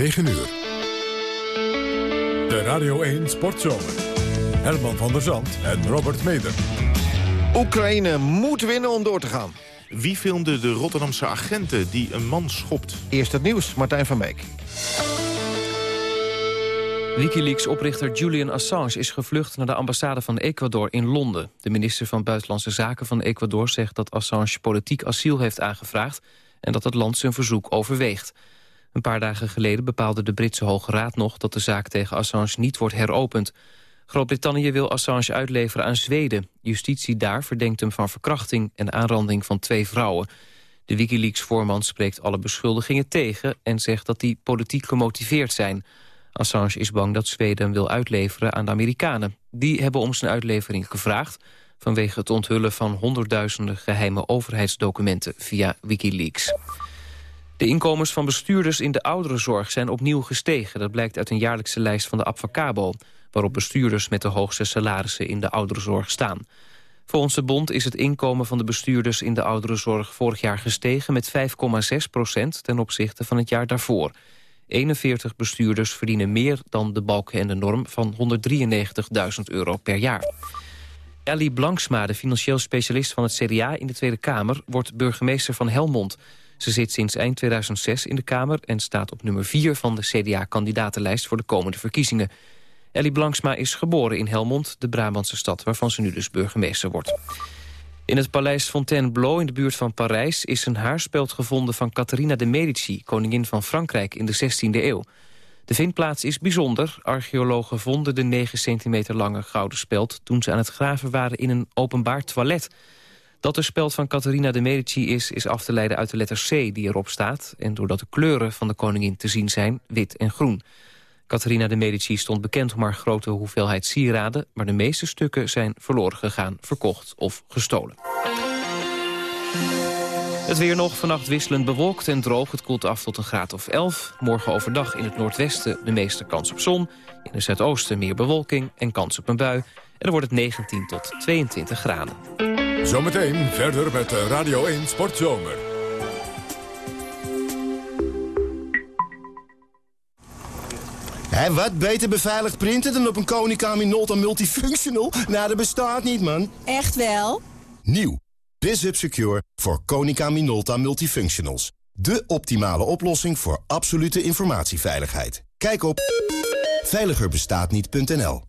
9 uur. De Radio 1 Sportzomer. Herman van der Zand en Robert Meder. Oekraïne moet winnen om door te gaan. Wie filmde de Rotterdamse agenten die een man schopt? Eerst het nieuws, Martijn van Beek. Wikileaks-oprichter Julian Assange is gevlucht naar de ambassade van Ecuador in Londen. De minister van Buitenlandse Zaken van Ecuador zegt dat Assange politiek asiel heeft aangevraagd en dat het land zijn verzoek overweegt. Een paar dagen geleden bepaalde de Britse Hoge Raad nog dat de zaak tegen Assange niet wordt heropend. Groot-Brittannië wil Assange uitleveren aan Zweden. Justitie daar verdenkt hem van verkrachting en aanranding van twee vrouwen. De Wikileaks-voorman spreekt alle beschuldigingen tegen... en zegt dat die politiek gemotiveerd zijn. Assange is bang dat Zweden hem wil uitleveren aan de Amerikanen. Die hebben om zijn uitlevering gevraagd... vanwege het onthullen van honderdduizenden geheime overheidsdocumenten via Wikileaks. De inkomens van bestuurders in de ouderenzorg zijn opnieuw gestegen. Dat blijkt uit een jaarlijkse lijst van de Abfacabo... waarop bestuurders met de hoogste salarissen in de ouderenzorg staan. Volgens de bond is het inkomen van de bestuurders in de ouderenzorg... vorig jaar gestegen met 5,6 procent ten opzichte van het jaar daarvoor. 41 bestuurders verdienen meer dan de balken en de norm... van 193.000 euro per jaar. Ellie Blanksma, de financieel specialist van het CDA in de Tweede Kamer... wordt burgemeester van Helmond... Ze zit sinds eind 2006 in de Kamer en staat op nummer 4 van de CDA-kandidatenlijst voor de komende verkiezingen. Ellie Blanksma is geboren in Helmond, de Brabantse stad waarvan ze nu dus burgemeester wordt. In het paleis Fontainebleau in de buurt van Parijs is een haarspeld gevonden van Catharina de Medici, koningin van Frankrijk in de 16e eeuw. De vindplaats is bijzonder. Archeologen vonden de 9 centimeter lange gouden speld toen ze aan het graven waren in een openbaar toilet. Dat de speld van Catharina de Medici is, is af te leiden uit de letter C die erop staat... en doordat de kleuren van de koningin te zien zijn, wit en groen. Catharina de Medici stond bekend om haar grote hoeveelheid sieraden... maar de meeste stukken zijn verloren gegaan, verkocht of gestolen. Het weer nog, vannacht wisselend bewolkt en droog. Het koelt af tot een graad of 11. Morgen overdag in het noordwesten de meeste kans op zon. In het zuidoosten meer bewolking en kans op een bui. En dan wordt het 19 tot 22 graden. Zometeen verder met Radio 1 Sportzomer. Hé, wat beter beveiligd printen dan op een Konica Minolta Multifunctional? Nou, dat bestaat niet, man. Echt wel? Nieuw. BizHub Secure voor Konica Minolta Multifunctionals. De optimale oplossing voor absolute informatieveiligheid. Kijk op veiligerbestaatniet.nl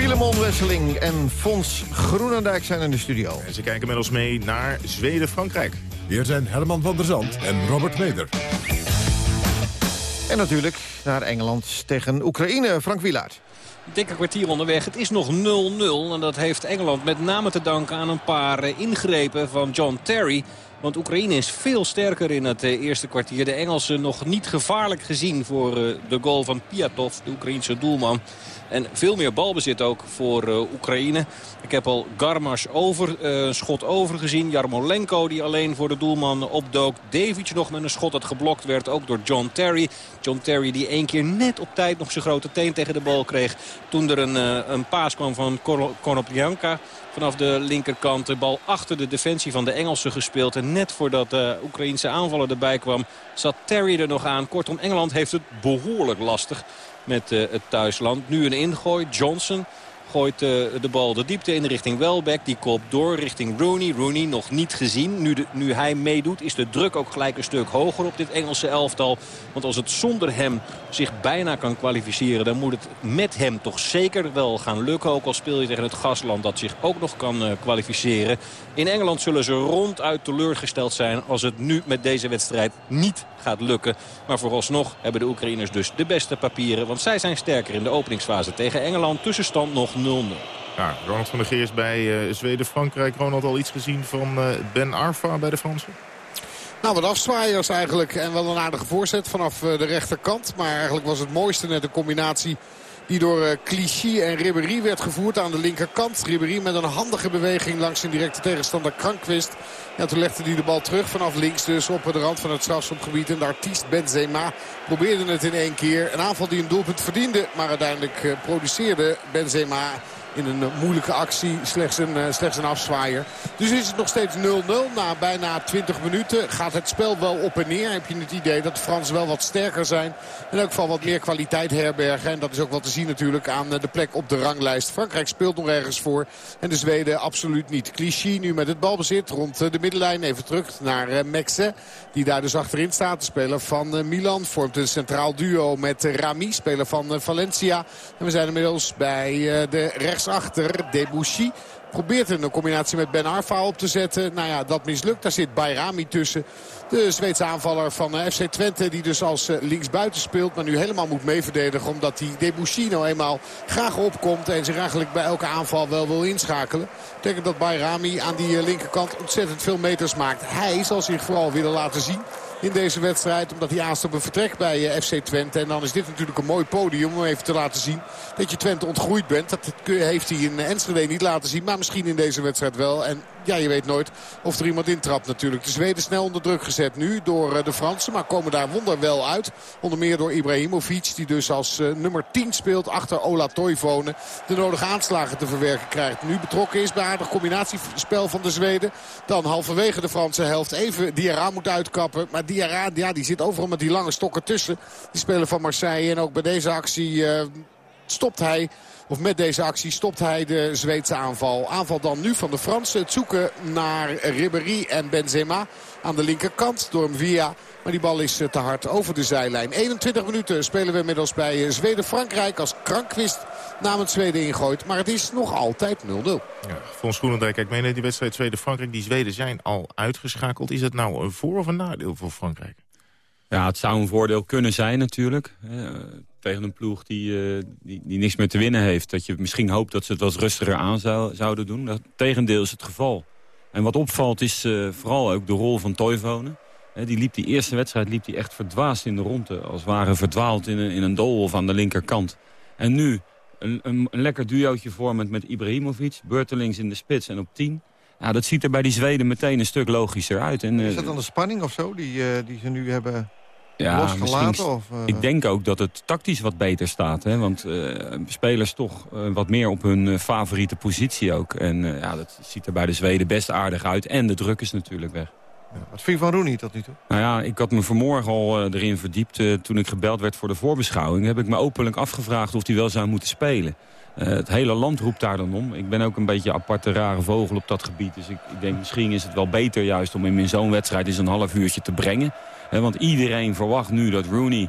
Filemon Wesseling en Fons Groenendijk zijn in de studio. En ze kijken met ons mee naar Zweden-Frankrijk. Hier zijn Herman van der Zand en Robert Meder. En natuurlijk naar Engeland tegen Oekraïne, Frank Wielaert. Dikke kwartier onderweg. Het is nog 0-0. En dat heeft Engeland met name te danken aan een paar eh, ingrepen van John Terry. Want Oekraïne is veel sterker in het eh, eerste kwartier. De Engelsen nog niet gevaarlijk gezien voor eh, de goal van Piatov, de Oekraïense doelman. En veel meer balbezit ook voor uh, Oekraïne. Ik heb al Garmash over, uh, schot over gezien. Jarmolenko die alleen voor de doelman opdook. Davic nog met een schot dat geblokt werd. Ook door John Terry. John Terry die één keer net op tijd nog zijn grote teen tegen de bal kreeg. Toen er een, een paas kwam van Konoplyanka vanaf de linkerkant. De bal achter de defensie van de Engelsen gespeeld. En net voordat de Oekraïense aanvaller erbij kwam zat Terry er nog aan. Kortom, Engeland heeft het behoorlijk lastig met uh, het thuisland. Nu een ingooi. Johnson Gooit de bal de diepte in richting Welbeck. Die koopt door richting Rooney. Rooney nog niet gezien. Nu, nu hij meedoet is de druk ook gelijk een stuk hoger op dit Engelse elftal. Want als het zonder hem zich bijna kan kwalificeren... dan moet het met hem toch zeker wel gaan lukken. Ook al speel je tegen het gastland dat zich ook nog kan kwalificeren. In Engeland zullen ze ronduit teleurgesteld zijn... als het nu met deze wedstrijd niet gaat lukken. Maar vooralsnog hebben de Oekraïners dus de beste papieren. Want zij zijn sterker in de openingsfase tegen Engeland. Tussenstand nog 0-0. Ja, Ronald van der Geers bij uh, Zweden-Frankrijk. Ronald al iets gezien van uh, Ben Arfa bij de Fransen? Nou, wat afzwaaiers eigenlijk. En wel een aardige voorzet vanaf uh, de rechterkant. Maar eigenlijk was het mooiste net een combinatie die door uh, Clichy en Ribéry werd gevoerd aan de linkerkant. Ribéry met een handige beweging langs zijn directe tegenstander Krankwist. Ja, toen legde hij de bal terug vanaf links dus op de rand van het strafschopgebied. En de artiest Benzema probeerde het in één keer. Een aanval die een doelpunt verdiende. Maar uiteindelijk uh, produceerde Benzema in een eh, moeilijke actie slechts een, uh, slechts een afzwaaier. Dus is het nog steeds 0-0. Na bijna 20 minuten gaat het spel wel op en neer. Heb je het idee dat de Fransen wel wat sterker zijn. In elk geval wat meer kwaliteit herbergen. En dat is ook wel te zien natuurlijk aan de plek op de ranglijst. Frankrijk speelt nog ergens voor. En de Zweden absoluut niet. Clichy nu met het balbezit rond de middenlijn. Even terug naar Mexe. Die daar dus achterin staat. De speler van Milan vormt een centraal duo met Rami. Speler van Valencia. En we zijn inmiddels bij de rechts achter Debussy probeert een combinatie met Ben Arfa op te zetten. Nou ja, dat mislukt. Daar zit Bayrami tussen. De Zweedse aanvaller van eh, FC Twente die dus als eh, linksbuiten speelt. Maar nu helemaal moet meeverdedigen omdat die Debussy nou eenmaal graag opkomt. En zich eigenlijk bij elke aanval wel wil inschakelen. Betekent dat Bayrami aan die eh, linkerkant ontzettend veel meters maakt. Hij zal zich vooral willen laten zien in deze wedstrijd. Omdat hij aanstaat op een vertrek bij FC Twente. En dan is dit natuurlijk een mooi podium om even te laten zien dat je Twente ontgroeid bent. Dat heeft hij in Enschede niet laten zien. Maar misschien in deze wedstrijd wel. En ja, je weet nooit of er iemand intrapt natuurlijk. De Zweden snel onder druk gezet nu door eh, de Fransen. Maar komen daar wonder wel uit. Onder meer door Ibrahimovic. Die dus als uh, nummer 10 speelt achter Ola Toivonen. De nodige aanslagen te verwerken krijgt. Nu betrokken is bij aardig combinatiespel van de Zweden. Dan halverwege de Franse helft even Diarra moet uitkappen. Maar Diarra ja, die zit overal met die lange stokken tussen. Die spelen van Marseille. En ook bij deze actie uh, stopt hij of met deze actie stopt hij de Zweedse aanval. Aanval dan nu van de Fransen. Het zoeken naar Ribéry en Benzema aan de linkerkant door hem via. Maar die bal is eh, te hard over de zijlijn. 21 minuten spelen we inmiddels bij eh, Zweden-Frankrijk als Krankwist namens Zweden ingooit. Maar het is nog altijd 0-0. Ja, Fons Groenendijk, ik meen die wedstrijd Zweden-Frankrijk. Die Zweden zijn al uitgeschakeld. Is het nou een voor- of een nadeel voor Frankrijk? Ja, het zou een voordeel kunnen zijn natuurlijk. Uh, tegen een ploeg die, uh, die, die, niks meer te winnen heeft. Dat je misschien hoopt dat ze het wat rustiger aan zou, zouden doen. Dat tegendeel is het geval. En wat opvalt is uh, vooral ook de rol van Toivonen. die, liep die eerste wedstrijd liep die echt verdwaasd in de ronde. Als ware verdwaald in een, in een doolhof aan de linkerkant. En nu een, een, een lekker duootje vormend met Ibrahimovic. Beurtelings in de spits en op 10. Ja, dat ziet er bij die Zweden meteen een stuk logischer uit. En, is dat dan de spanning of zo die, die ze nu hebben ja, Of, uh... Ik denk ook dat het tactisch wat beter staat. Hè? Want uh, spelers toch uh, wat meer op hun favoriete positie ook. En ja, dat ziet er bij de Zweden best aardig uit. En de druk is natuurlijk weg. Ja, wat vind je van Rooney tot nu toe? Nou ja, ik had me vanmorgen al erin verdiept. toen ik gebeld werd voor de voorbeschouwing... heb ik me openlijk afgevraagd of hij wel zou moeten spelen. het hele land roept daar dan om. Ik ben ook een beetje aparte rare vogel op dat gebied. Dus ik, ik denk misschien is het wel beter juist om hem in zo'n wedstrijd... eens een half uurtje te brengen want iedereen verwacht nu dat Rooney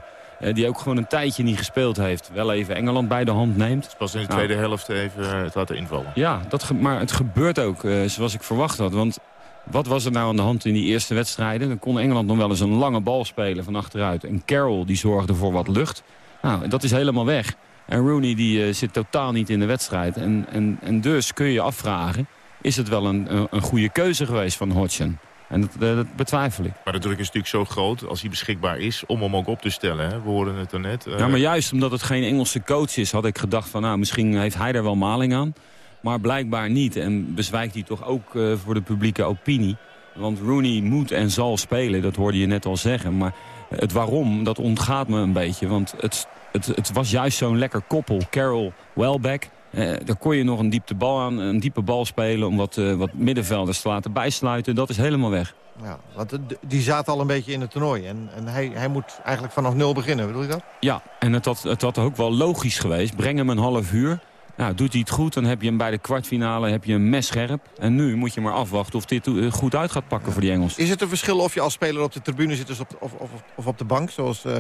die ook gewoon een tijdje niet gespeeld heeft. Wel even Engeland bij de hand neemt. pas in de nou. tweede helft even eh, het laten invallen. Ja, dat maar het gebeurt ook uh, zoals ik verwacht had. Want wat was er nou aan de hand in die eerste wedstrijden? Dan kon Engeland nog wel eens een lange bal spelen van achteruit. En Carroll die zorgde voor wat lucht. Nou, dat is helemaal weg. En Rooney die uh, zit totaal niet in de wedstrijd. En, en, en dus kun je je afvragen... is het wel een, een goede keuze geweest van Hodgson? En dat, eh, dat, betwijfel ik. Maar de druk is natuurlijk zo groot als hij beschikbaar is om hem ook op te stellen. Hè? We hoorden het er net. Uh... Ja, maar juist omdat het geen Engelse coach is had ik gedacht van nou misschien heeft hij er wel maling aan. Maar blijkbaar niet en bezwijkt hij toch ook uh, voor de publieke opinie. Want Rooney moet en zal spelen, dat hoorde je net al zeggen. Maar het waarom, dat ontgaat me een beetje. Want het, het, het was juist zo'n lekker koppel. Carroll, Welbeck, uh, daar kon je nog een diepte bal aan, een diepe bal spelen... om wat, uh, wat middenvelders te laten bijsluiten. Dat is helemaal weg. Ja, want die zaten al een beetje in het toernooi. En, en hij, hij moet eigenlijk vanaf nul beginnen, bedoel je dat? Ja, en het had, het had ook wel logisch geweest. Breng hem een half uur. Nou, doet hij het goed, dan heb je hem bij de kwartfinale heb je een mes scherp. En nu moet je maar afwachten of dit eh, goed uit gaat pakken voor die Engels. Is het een verschil of je als speler op de tribune zit of, of, of, of op de bank, zoals uh,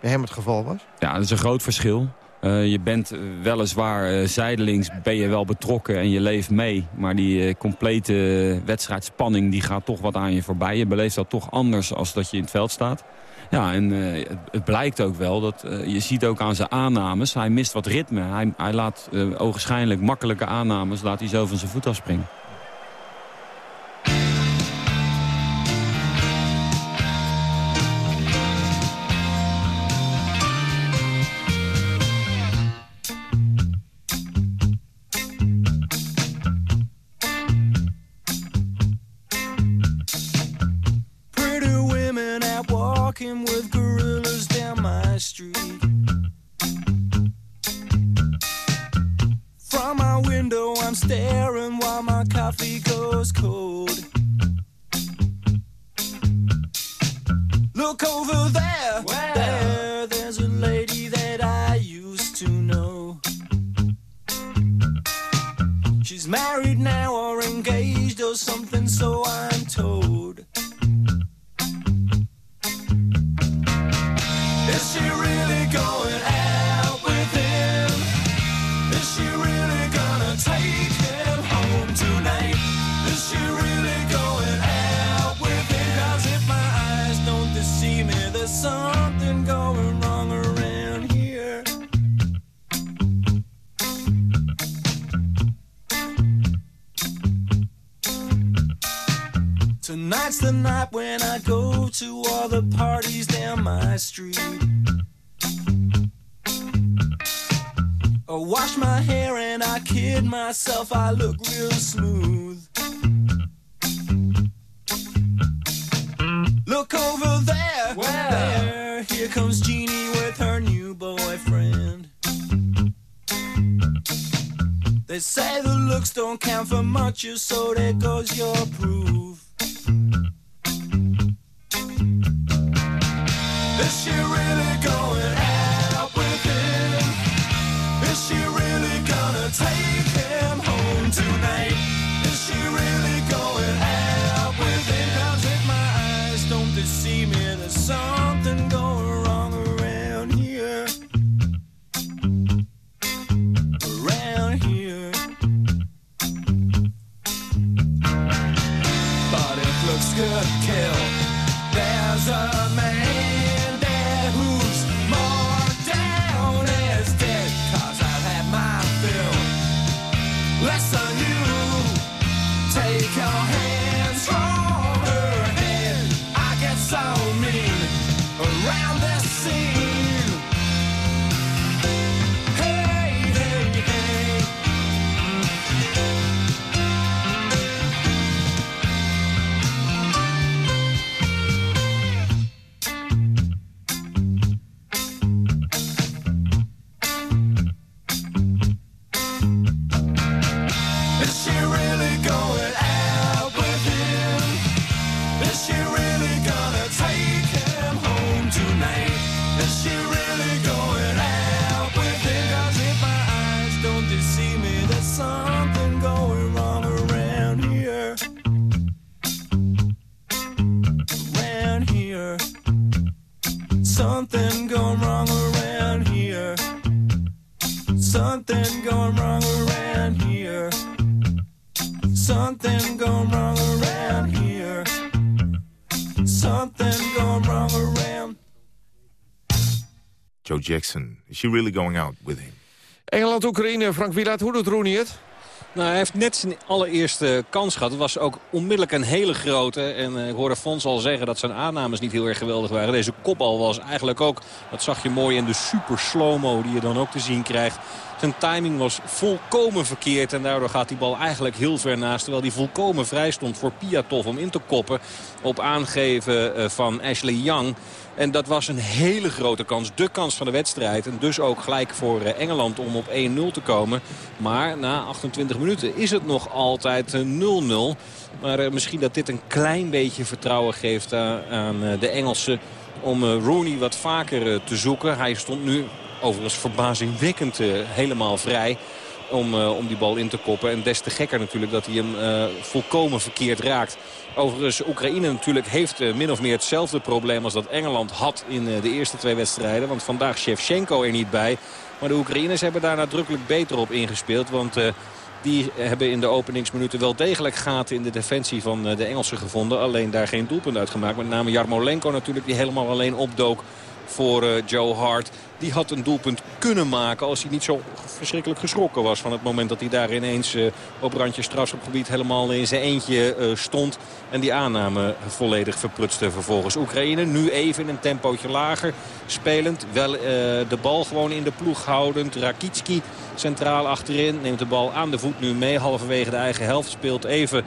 bij hem het geval was? Ja, dat is een groot verschil. Uh, je bent weliswaar uh, zijdelings, ben je wel betrokken en je leeft mee. Maar die uh, complete wedstrijdspanning die gaat toch wat aan je voorbij. Je beleeft dat toch anders als dat je in het veld staat. Ja, en het, het, blijkt ook wel dat je ziet ook aan zijn aannames. Hij mist wat ritme. Hij, hij laat ogenschijnlijk makkelijke aannames laat hij zo van zijn voet afspringen. Coffee goes cold. My street. I wash my hair and I kid myself, I look real smooth. Look over there, wow. there, here comes Jeannie with her new boyfriend. They say the looks don't count for much, so there goes your proof. Jackson, is she really going out with him? Engeland-Oekraïne, Frank Wieland, hoe doet Rooney het? Nou, hij heeft net zijn allereerste kans gehad. Het was ook onmiddellijk een hele grote. En uh, ik hoorde Fons al zeggen dat zijn aannames niet heel erg geweldig waren. Deze kopbal was eigenlijk ook, dat zag je mooi in de super slow-mo die je dan ook te zien krijgt. Zijn timing was volkomen verkeerd en daardoor gaat die bal eigenlijk heel ver naast. Terwijl die volkomen vrij stond voor Piatov om in te koppen op aangeven uh, van Ashley Young. En dat was een hele grote kans. De kans van de wedstrijd. En dus ook gelijk voor Engeland om op 1-0 te komen. Maar na 28 minuten is het nog altijd 0-0. Maar misschien dat dit een klein beetje vertrouwen geeft aan de Engelsen. Om Rooney wat vaker te zoeken. Hij stond nu overigens verbazingwekkend helemaal vrij om, eh, om die bal in te koppen. En des te gekker natuurlijk dat hij hem eh, volkomen verkeerd raakt. Overigens, Oekraïne natuurlijk heeft eh, min of meer hetzelfde probleem als dat Engeland had in de eerste twee wedstrijden. Want vandaag Shevchenko er niet bij. Maar de Oekraïners hebben daar nadrukkelijk beter op ingespeeld. Want die hebben in de openingsminuten wel degelijk gaten in de defensie van de Engelsen gevonden. Alleen daar geen doelpunt uit gemaakt. Met name Jarmolenko natuurlijk die helemaal alleen opdook voor eh, Joe Hart. Die had een doelpunt kunnen maken als hij niet zo verschrikkelijk geschrokken was... van het moment dat hij daar ineens eh, op randje strafschopgebied helemaal in zijn eentje eh, stond... en die aanname volledig verprutste vervolgens. Oekraïne nu even in een tempootje lager spelend. Wel de bal gewoon in de ploeg houdend. Rakitski centraal achterin neemt de bal aan de voet nu mee. Halverwege de eigen helft speelt even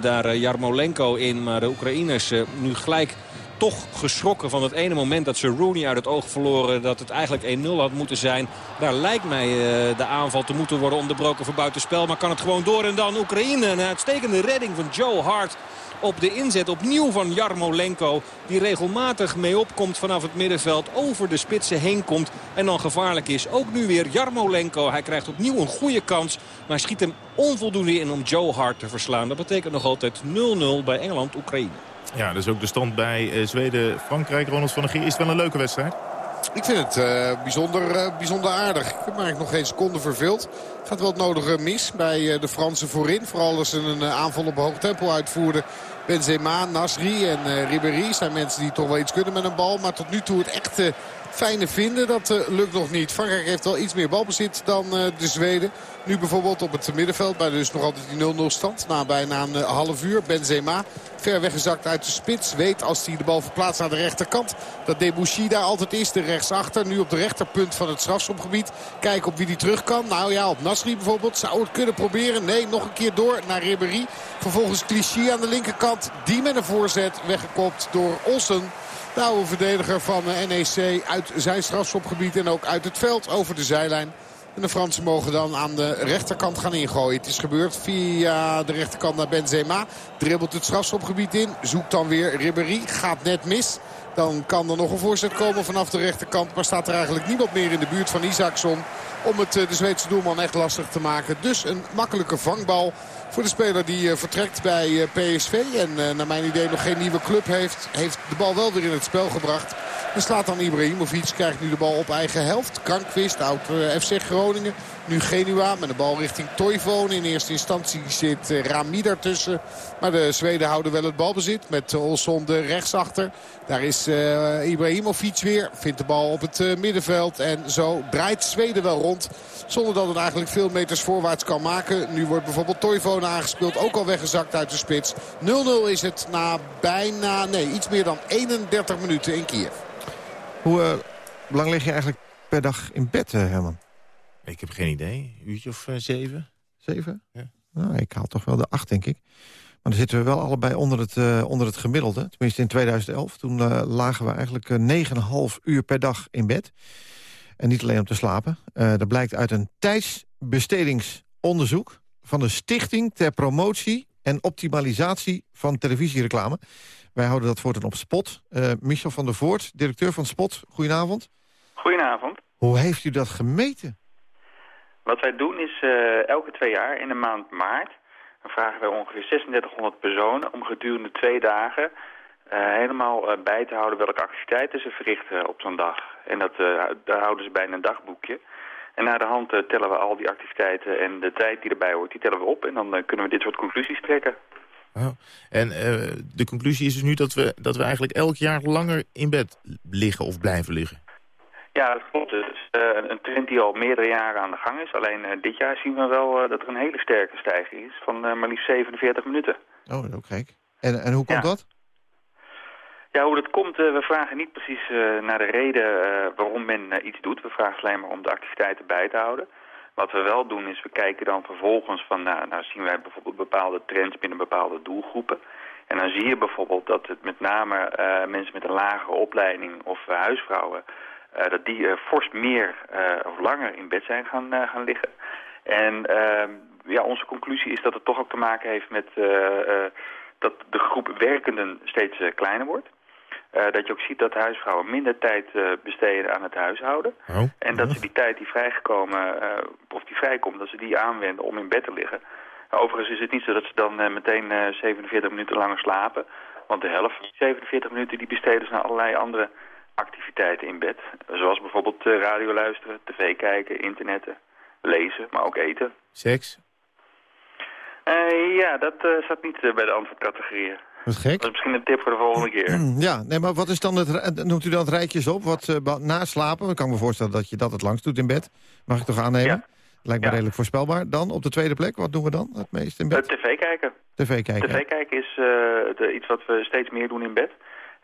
daar Jarmolenko in. Maar de Oekraïners nu gelijk toch geschrokken van het ene moment dat ze Rooney uit het oog verloren. Dat het eigenlijk 1-0 had moeten zijn. Daar lijkt mij eh, de aanval te moeten worden onderbroken voor buitenspel. Maar kan het gewoon door. En dan Oekraïne. Een uitstekende redding van Joe Hart op de inzet opnieuw van Jarmolenko. Die regelmatig mee opkomt vanaf het middenveld. Over de spitsen heen komt. En dan gevaarlijk is. Ook nu weer Jarmolenko. Hij krijgt opnieuw een goede kans. Maar schiet hem onvoldoende in om Joe Hart te verslaan. Dat betekent nog altijd 0-0 bij Engeland-Oekraïne. Ja, dus ook de stand bij eh, Zweden-Frankrijk. Ronald van der Gier, is wel een leuke wedstrijd? Ik vind het eh, bijzonder, eh, bijzonder aardig. Ik heb nog geen seconde verveeld. Gaat wel het nodige mis bij de Fransen voorin. Vooral als ze een aanval op hoog tempo uitvoerden. Benzema, Nasri en Ribéry zijn mensen die toch wel iets kunnen met een bal. Maar tot nu toe het echt eh, fijne vinden, dat eh, lukt nog niet. Frankrijk heeft wel iets meer balbezit dan eh, de Zweden. Nu bijvoorbeeld op het middenveld bij dus nog altijd die 0-0 stand. Na bijna een eh, half uur. Benzema ver weggezakt uit de spits. Weet als hij de bal verplaatst naar de rechterkant. Dat Debuchy daar altijd is. De rechtsachter. Nu op de rechterpunt van het strafschopgebied. Kijken op wie die terug kan. Nou ja, op Nasri bijvoorbeeld. Zou het kunnen proberen. Nee, nog een keer door naar Ribéry. Vervolgens Clichy aan de linkerkant. Die met een voorzet weggekopt door Olsen. De oude verdediger van eh, NEC uit zijn strafschopgebied en ook uit het veld over de zijlijn. En de Fransen mogen dan aan de rechterkant gaan ingooien. Het is gebeurd via de rechterkant naar Benzema. Dribbelt het strafschopgebied in. Zoekt dan weer Ribéry. Gaat net mis. Dan kan er nog een voorzet komen vanaf de rechterkant. Maar staat er eigenlijk niemand meer in de buurt van Isaacson. Om het eh, de Zweedse doelman echt lastig te maken. Dus een makkelijke vangbal voor de speler die eh, vertrekt bij eh, PSV. En eh, naar mijn idee nog geen nieuwe club heeft. Heeft de bal wel weer in het spel gebracht. En slaat dan Ibrahimovic. Krijgt nu de bal op eigen helft. Krankwist, oud FC Groningen. Nu Genua met de bal richting Toivonen. In eerste instantie zit eh, Rami daartussen. Maar de Zweden houden wel het balbezit. Met eh, Olsson de rechtsachter. Daar is eh, Ibrahimovic weer. Vindt de bal op het middenveld. En zo draait Zweden wel rond. Zonder dat het eigenlijk veel meters voorwaarts kan maken. Nu wordt bijvoorbeeld Toivonen aangespeeld. Ook al weggezakt uit de spits. 0-0 is het na bijna, nee, iets meer dan 31 minuten in Kiev. Hoe lang lig je eigenlijk per dag in bed, Herman? Ik heb geen idee. Een uurtje of eh, zeven? Zeven? Ja. Nou, ik haal toch wel de acht, denk ik. Maar dan zitten we wel allebei onder het, eh, onder het gemiddelde. Tenminste in 2011. Toen eh, lagen we eigenlijk eh, 9,5 uur per dag in bed. En niet alleen om te slapen. Eh, dat blijkt uit een tijdsbestedingsonderzoek... van de Stichting ter Promotie en Optimalisatie van Televisiereclame. Wij houden dat voortaan op Spot. Eh, Michel van der Voort, directeur van Spot. Goedenavond. Goedenavond. Hoe heeft u dat gemeten? Wat wij doen is eh, elke twee jaar in de maand maart... dan vragen wij ongeveer 3600 personen om gedurende twee dagen... eh, helemaal eh, bij te houden welke activiteiten ze verrichten op zo'n dag. En dat, daar houden ze bij in een dagboekje. En na de hand tellen we al die activiteiten en de tijd die erbij hoort, die tellen we op. En dan kunnen we dit soort conclusies trekken. En de conclusie is dus nu dat we, dat we eigenlijk elk jaar langer in bed liggen of blijven liggen. Ja, dat klopt. Het is eh, een trend die al meerdere jaren aan de gang is. Alleen eh, dit jaar zien we wel eh, dat er een hele sterke stijging is van maar liefst 47 minuten. Oh, ook gek. En, en hoe komt Ja. dat? Ja, hoe dat komt, we vragen niet precies naar de reden waarom men iets doet. We vragen alleen maar om de activiteiten bij te houden. Wat we wel doen is, we kijken dan vervolgens van, nou, nou zien wij bijvoorbeeld bepaalde trends binnen bepaalde doelgroepen. En dan zie je bijvoorbeeld dat het met name mensen met een lagere opleiding of huisvrouwen, dat die eh, fors meer eh, of langer in bed zijn gaan, eh, gaan liggen. En ehm, ja, onze conclusie is dat het toch ook te maken heeft met eh, eh, dat de groep werkenden steeds eh, kleiner wordt. eh, dat je ook ziet dat huisvrouwen minder tijd eh, besteden aan het huishouden. Oh. En dat ze die tijd die vrijgekomen, eh, of die vrijkomt, dat ze die aanwenden om in bed te liggen. Overigens is het niet zo dat ze dan eh, meteen eh, 47 minuten langer slapen. Want de helft van die 47 minuten die besteden ze aan allerlei andere activiteiten in bed. Zoals bijvoorbeeld eh, radio luisteren, tv kijken, internetten, lezen, maar ook eten. Seks? Eh, ja, dat eh, zat niet bij de antwoordcategorieën. Wat gek. Dat is misschien een tip voor de volgende keer. Ja, nee, maar wat is dan het, noemt u dan het rijtjes op? Wat, na slapen, dan kan ik me voorstellen dat je dat het langst doet in bed. Mag ik toch aannemen? Lijkt me Ja. redelijk voorspelbaar. Dan op de tweede plek, wat doen we dan het meest in bed? tv kijken. TV kijken. TV kijken is iets wat we steeds meer doen in bed.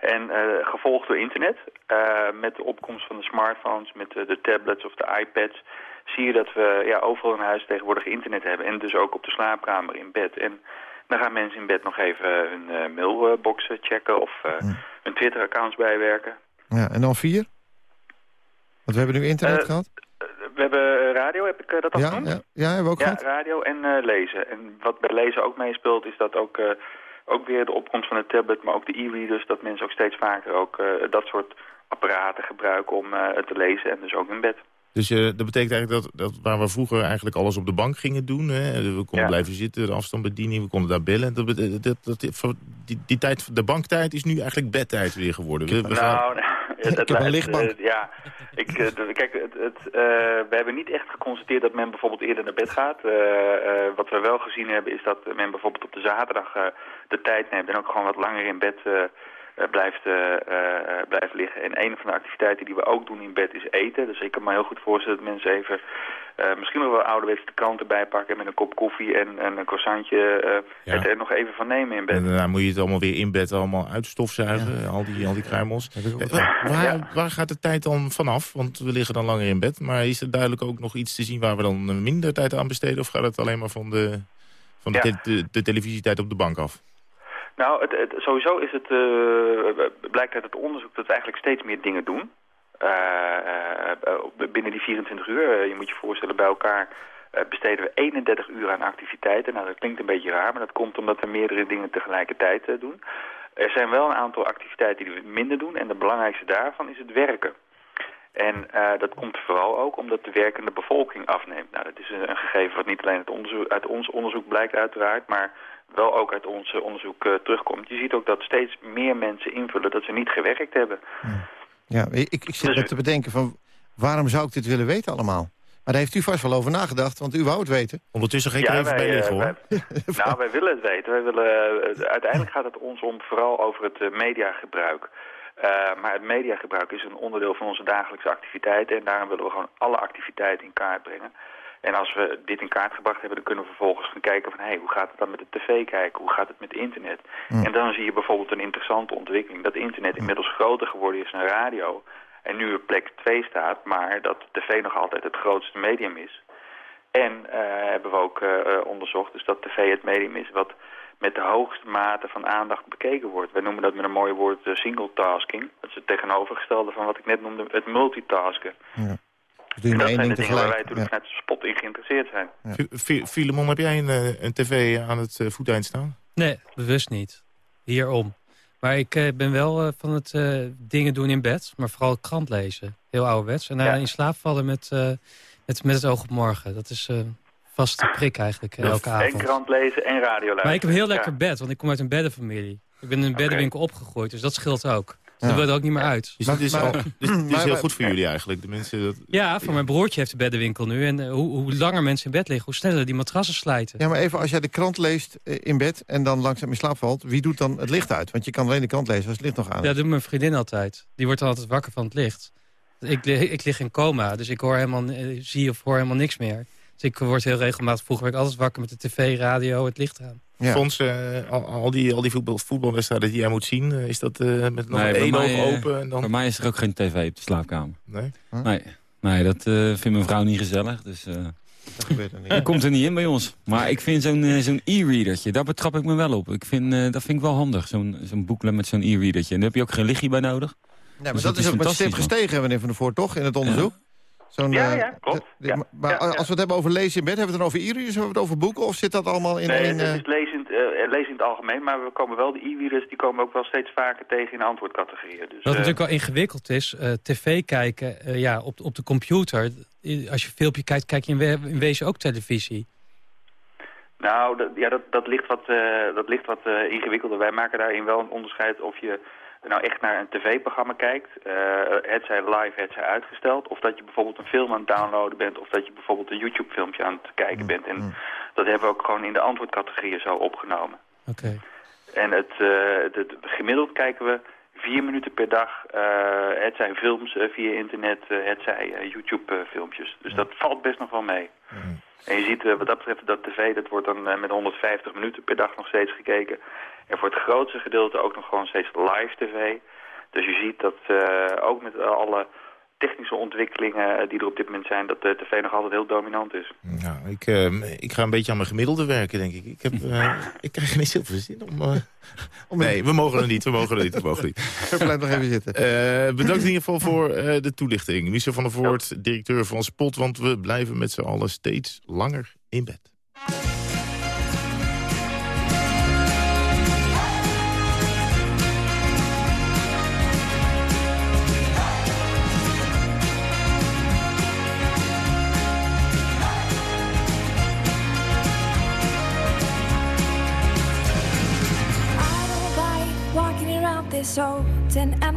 En eh, gevolgd door internet. Eh, met de opkomst van de smartphones, met de, de tablets of de iPads... zie je dat we ja, overal in huis tegenwoordig internet hebben. En dus ook op de slaapkamer in bed. En dan gaan mensen in bed nog even hun eh, mailboxen checken... of hun Twitter-accounts bijwerken. Ja, en dan vier? Want we hebben nu internet Eh, gehad. We hebben radio, heb ik dat al Ja, genoemd? ja, ja, hebben we ook Ja, gehad. radio en lezen. En wat bij lezen ook meespeelt is dat ook, ook weer de opkomst van de tablet, maar ook de e-readers, dat mensen ook steeds vaker ook eh, dat soort apparaten gebruiken om eh, te lezen en dus ook in bed. Dus eh, dat betekent eigenlijk dat, dat waar we vroeger eigenlijk alles op de bank gingen doen... Hè, we konden Ja. blijven zitten, de afstandsbediening, we konden daar bellen. Dat, dat, die, die tijd, de banktijd is nu eigenlijk bedtijd weer geworden. We, we gaan- Nou, het, heb een lichtbank. eh, ja, ik, eh, kijk, het, het, eh, we hebben niet echt geconstateerd dat men bijvoorbeeld eerder naar bed gaat. Eh, eh, wat we wel gezien hebben is dat men bijvoorbeeld op de zaterdag eh, de tijd neemt en ook gewoon wat langer in bed blijft, eh, eh, blijft liggen. En een van de activiteiten die we ook doen in bed is eten. Dus ik kan me heel goed voorstellen dat mensen even eh, misschien nog wel ouderwets de krant erbij pakken met een kop koffie en, en een croissantje. eh, Ja. Het er nog even van nemen in bed. En daarna moet je het allemaal weer in bed allemaal uitstofzuigen, al, die, al die kruimels. Eh, Waar, waar gaat de tijd dan vanaf? Want we liggen dan langer in bed. Maar is er duidelijk ook nog iets te zien waar we dan eh, minder tijd aan besteden? Of gaat het alleen maar van de, van de, Ja. te- de, de televisietijd op de bank af? Nou, het, het- sowieso is het, eh, blijkt uit het onderzoek dat we eigenlijk steeds meer dingen doen. Eh, eh, binnen die 24 uur, je moet je voorstellen, bij elkaar besteden we 31 uur aan activiteiten. Nou, dat klinkt een beetje raar, maar dat komt omdat we meerdere dingen tegelijkertijd doen. Er zijn wel een aantal activiteiten die we minder doen en de belangrijkste daarvan is het werken. En dat komt vooral ook omdat de werkende bevolking afneemt. Nou, dat is een, gegeven wat niet alleen uit, uit ons onderzoek blijkt uiteraard, maar wel ook uit ons eh, onderzoek eh, terugkomt. Je ziet ook dat steeds meer mensen invullen dat ze niet gewerkt hebben. Ja, ik, ik zit Dus- te bedenken van waarom zou ik dit willen weten allemaal? Maar daar heeft u vast wel over nagedacht, want u wou het weten. Ondertussen ik er Ja, even bij eh, liggen, hoor. wij- nou, wij willen het weten. Wij willen, eh, uiteindelijk gaat het ons om vooral over het eh, mediagebruik. Eh, maar het mediagebruik is een onderdeel van onze dagelijkse activiteiten. En daarom willen we gewoon alle activiteiten in kaart brengen. En als we dit in kaart gebracht hebben, dan kunnen we vervolgens gaan kijken van... Hey, hoe gaat het dan met de tv kijken? Hoe gaat het met internet? En dan zie je bijvoorbeeld een interessante ontwikkeling. Dat internet inmiddels groter geworden is dan radio. En nu op plek 2 staat, maar dat tv nog altijd het grootste medium is. En eh, hebben we ook eh, eh, onderzocht dus dat tv het medium is wat met de hoogste mate van aandacht bekeken wordt. Wij noemen dat met een mooi woord eh, singletasking. Dat is het tegenovergestelde van wat ik net noemde, het multitasken. En dat zijn de dingen waar wij natuurlijk vanuit spot in geïnteresseerd zijn. Fi- Filemon, heb jij een, eh, een tv aan het voeteind staan? Nee, bewust niet. Hierom. Maar ik eh, ben wel eh, van het eh, dingen doen in bed. Maar vooral krant lezen. Heel ouderwets. En daarna Ja. in slaap vallen met, eh, met, met het oog op morgen. Dat is eh vaste prik eigenlijk elke En avond. krant lezen en radio luisteren. Maar ik heb een heel Ja. lekker bed. Want ik kom uit een beddenfamilie. Ik ben in een beddenwinkel opgegroeid. Dus dat scheelt ook. Dus Ja. dat wil er ook niet meer uit. Dus het is, al, dus het is maar- heel maar- goed voor jullie eigenlijk. De mensen dat, Ja, voor mijn broertje heeft een beddenwinkel nu. En eh, hoe, hoe langer mensen in bed liggen, hoe sneller die matrassen slijten. Ja, maar even, als jij de krant leest eh, in bed en dan langzaam in slaap valt... wie doet dan het licht uit? Want je kan alleen de krant lezen als het licht nog aan Ja, is. dat doet mijn vriendin altijd. Die wordt dan altijd wakker van het licht. Ik, ik lig in coma, dus ik hoor helemaal, eh, zie of hoor helemaal niks meer. Dus ik word heel regelmatig, vroeger werd ik altijd wakker met de tv, radio, het licht aan. Ja. Fons, eh, al, al die, al die voetbal, voetbalwedstrijden die jij moet zien... eh, is dat eh, met nog Nee, één oog open? En dan... Bij mij is er ook geen tv op de slaapkamer. Nee? Nee, nee dat eh, vindt mijn vrouw niet gezellig. Dus eh, Dat gebeurt er niet. dat komt er niet in bij ons. Maar ik vind zo'n zo'n e-readertje, daar betrap ik me wel op. Ik vind, eh, dat vind ik wel handig, zo'n zo'n boeklet met zo'n e-readertje. En daar heb je ook geen lichtje bij nodig. Ja, maar Dus dat dat is ook met stip gestegen, meneer Van der Voort, toch? In het onderzoek? Zo'n, Ja, eh, ja, klopt. Ja, Maar ja, als ja. we het hebben over lezen in bed, hebben we het dan over e-readers, hebben we het over boeken? Of zit dat allemaal in nee, één... het eh, is lezend, eh, lezend in het algemeen, maar we komen wel de e-readers, die komen ook wel steeds vaker tegen in de antwoordcategorieën. Dus, Wat natuurlijk wel ingewikkeld is, eh, tv kijken eh, ja, op, op de computer. Als je een filmpje kijkt, kijk je in, we- in wezen ook televisie. Nou, dat, ja, dat, dat ligt wat, eh, dat ligt wat eh, ingewikkelder. Wij maken daarin wel een onderscheid of je nou echt naar een tv-programma kijkt. eh het zij live, het zij uitgesteld. Of dat je bijvoorbeeld een film aan het downloaden bent. Of dat je bijvoorbeeld een YouTube-filmpje aan het kijken bent. En dat hebben we ook gewoon in de antwoordcategorieën zo opgenomen. Oké. En het, eh, het, het- gemiddeld kijken we vier minuten per dag. eh, het zijn films via internet, het zijn YouTube-filmpjes. dus dat valt best nog wel mee. En je ziet wat dat betreft dat tv, dat wordt dan met 150 minuten per dag nog steeds gekeken. En voor het grootste gedeelte ook nog gewoon steeds live tv. Dus je ziet dat eh, ook met alle technische ontwikkelingen eh, die er op dit moment zijn... dat de tv nog altijd heel dominant is. Nou, ik, eh, ik ga een beetje aan mijn gemiddelde werken, denk ik. Ik, heb, eh, ik krijg er niet zoveel zin om... eh, nee, we mogen er niet, we mogen er niet, we mogen niet. Blijf nog even zitten. Eh, bedankt in ieder geval voor eh, de toelichting. Michel van der Voort, directeur van Spot... want we blijven met z'n allen steeds langer in bed.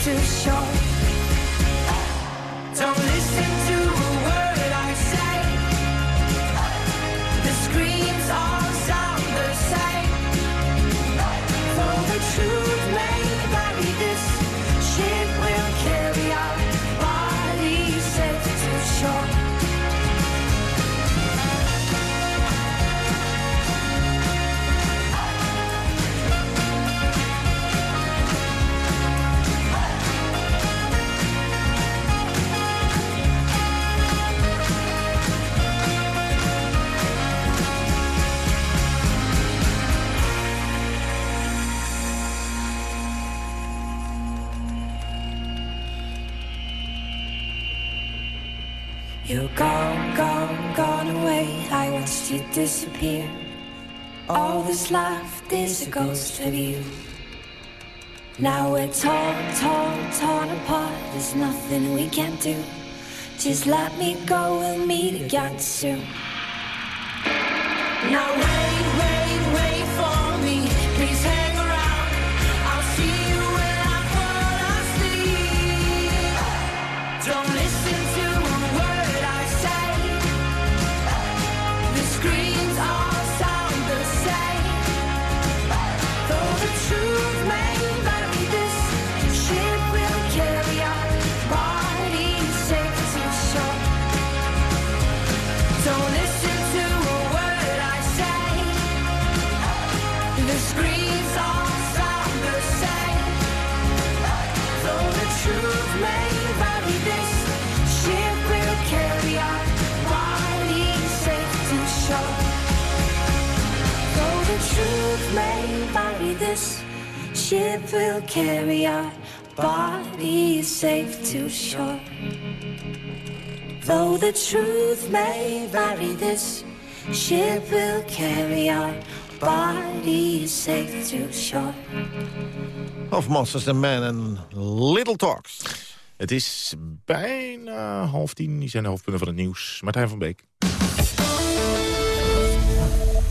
safe to shore. Don't listen to a word I say. The screams all sound the same. Though the truth you disappear. All that's left is a ghost of you. Now we're torn, torn, torn apart. There's nothing we can do. Just let me go, we'll meet again soon. Now may vary, this ship will carry our bodies safe to shore. Though the truth may vary, this ship will carry our bodies safe to shore. Of Monsters and Men en Little Talks. Het is bijna half tien. Die zijn de hoofdpunten van het nieuws. Martijn van Beek.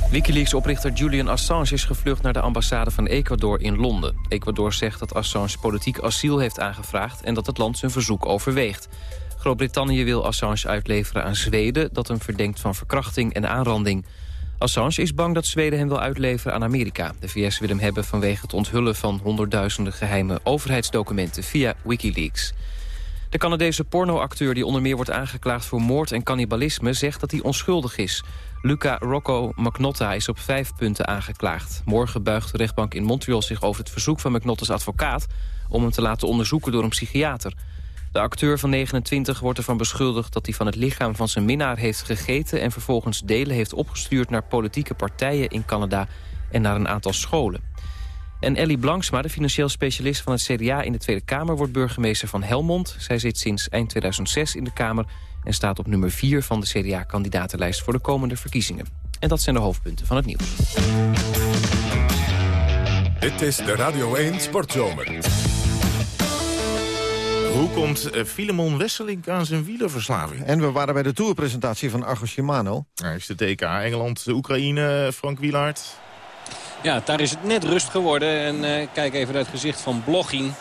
Wikileaks-oprichter Julian Assange is gevlucht naar de ambassade van Ecuador in Londen. Ecuador zegt dat Assange politiek asiel heeft aangevraagd... en dat het land zijn verzoek overweegt. Groot-Brittannië wil Assange uitleveren aan Zweden... dat hem verdenkt van verkrachting en aanranding. Assange is bang dat Zweden hem wil uitleveren aan Amerika. De VS wil hem hebben vanwege het onthullen van honderdduizenden geheime overheidsdocumenten via Wikileaks. De Canadese pornoacteur die onder meer wordt aangeklaagd voor moord en cannibalisme zegt dat hij onschuldig is. Luca Rocco McNotta is op vijf punten aangeklaagd. Morgen buigt de rechtbank in Montreal zich over het verzoek van McNotta's advocaat om hem te laten onderzoeken door een psychiater. De acteur van 29 wordt ervan beschuldigd dat hij van het lichaam van zijn minnaar heeft gegeten... en vervolgens delen heeft opgestuurd naar politieke partijen in Canada en naar een aantal scholen. En Ellie Blanksma, de financieel specialist van het CDA in de Tweede Kamer... wordt burgemeester van Helmond. Zij zit sinds eind 2006 in de Kamer... en staat op nummer 4 van de CDA-kandidatenlijst voor de komende verkiezingen. En dat zijn de hoofdpunten van het nieuws. Dit is de Radio 1 Sportzomer. Hoe komt eh, Filemon Wesselink aan zijn wielerverslaving? En we waren bij de tourpresentatie van Argo Shimano. Daar is de TK Engeland, Oekraïne, Frank Wielaert. Ja, daar is het net rust geworden. En eh, kijk even naar het gezicht van Blogging.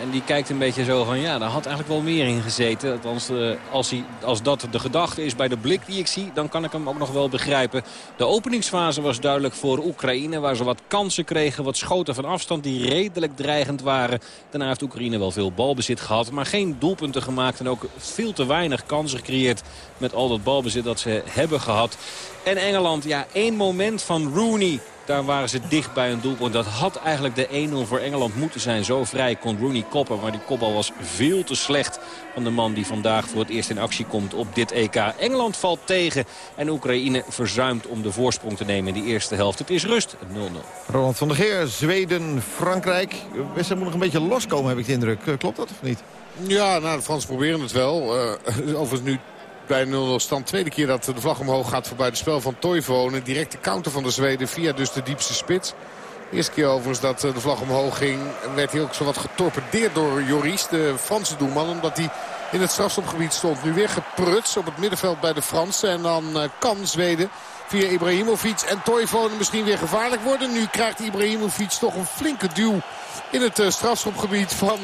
En die kijkt een beetje zo van, ja, daar had eigenlijk wel meer in gezeten. Althans, eh, als, hij, als dat de gedachte is bij de blik die ik zie, dan kan ik hem ook nog wel begrijpen. De openingsfase was duidelijk voor Oekraïne, waar ze wat kansen kregen. Wat schoten van afstand die redelijk dreigend waren. Daarna heeft Oekraïne wel veel balbezit gehad, maar geen doelpunten gemaakt. En ook veel te weinig kansen gecreëerd met al dat balbezit dat ze hebben gehad. En Engeland, ja, één moment van Rooney daar waren ze dicht bij een doelpunt. Dat had eigenlijk de 1-0 voor Engeland moeten zijn. Zo vrij kon Rooney koppen. Maar die kopbal was veel te slecht van de man die vandaag voor het eerst in actie komt op dit EK. Engeland valt tegen en Oekraïne verzuimt om de voorsprong te nemen in die eerste helft. Het is rust, 0-0. Roland van der Geer, Zweden, Frankrijk. Westen moet nog een beetje loskomen, heb ik de indruk. Eh, Klopt dat of niet? Ja, nou, de Fransen proberen het wel. Uh, overigens nu bij 0-0 stand. Tweede keer dat de vlag omhoog gaat voorbij het spel van Toivonen. Direct de counter van de Zweden via dus de diepste spits. Eerste keer overigens dat eh, de vlag omhoog ging... werd hij ook zo wat getorpedeerd door Joris, de Franse doelman. Omdat hij in het strafstopgebied stond. Nu weer gepruts op het middenveld bij de Fransen. En dan eh, kan Zweden via Ibrahimovic en Toivonen misschien weer gevaarlijk worden. Nu krijgt Ibrahimovic toch een flinke duw in het eh, strafschopgebied van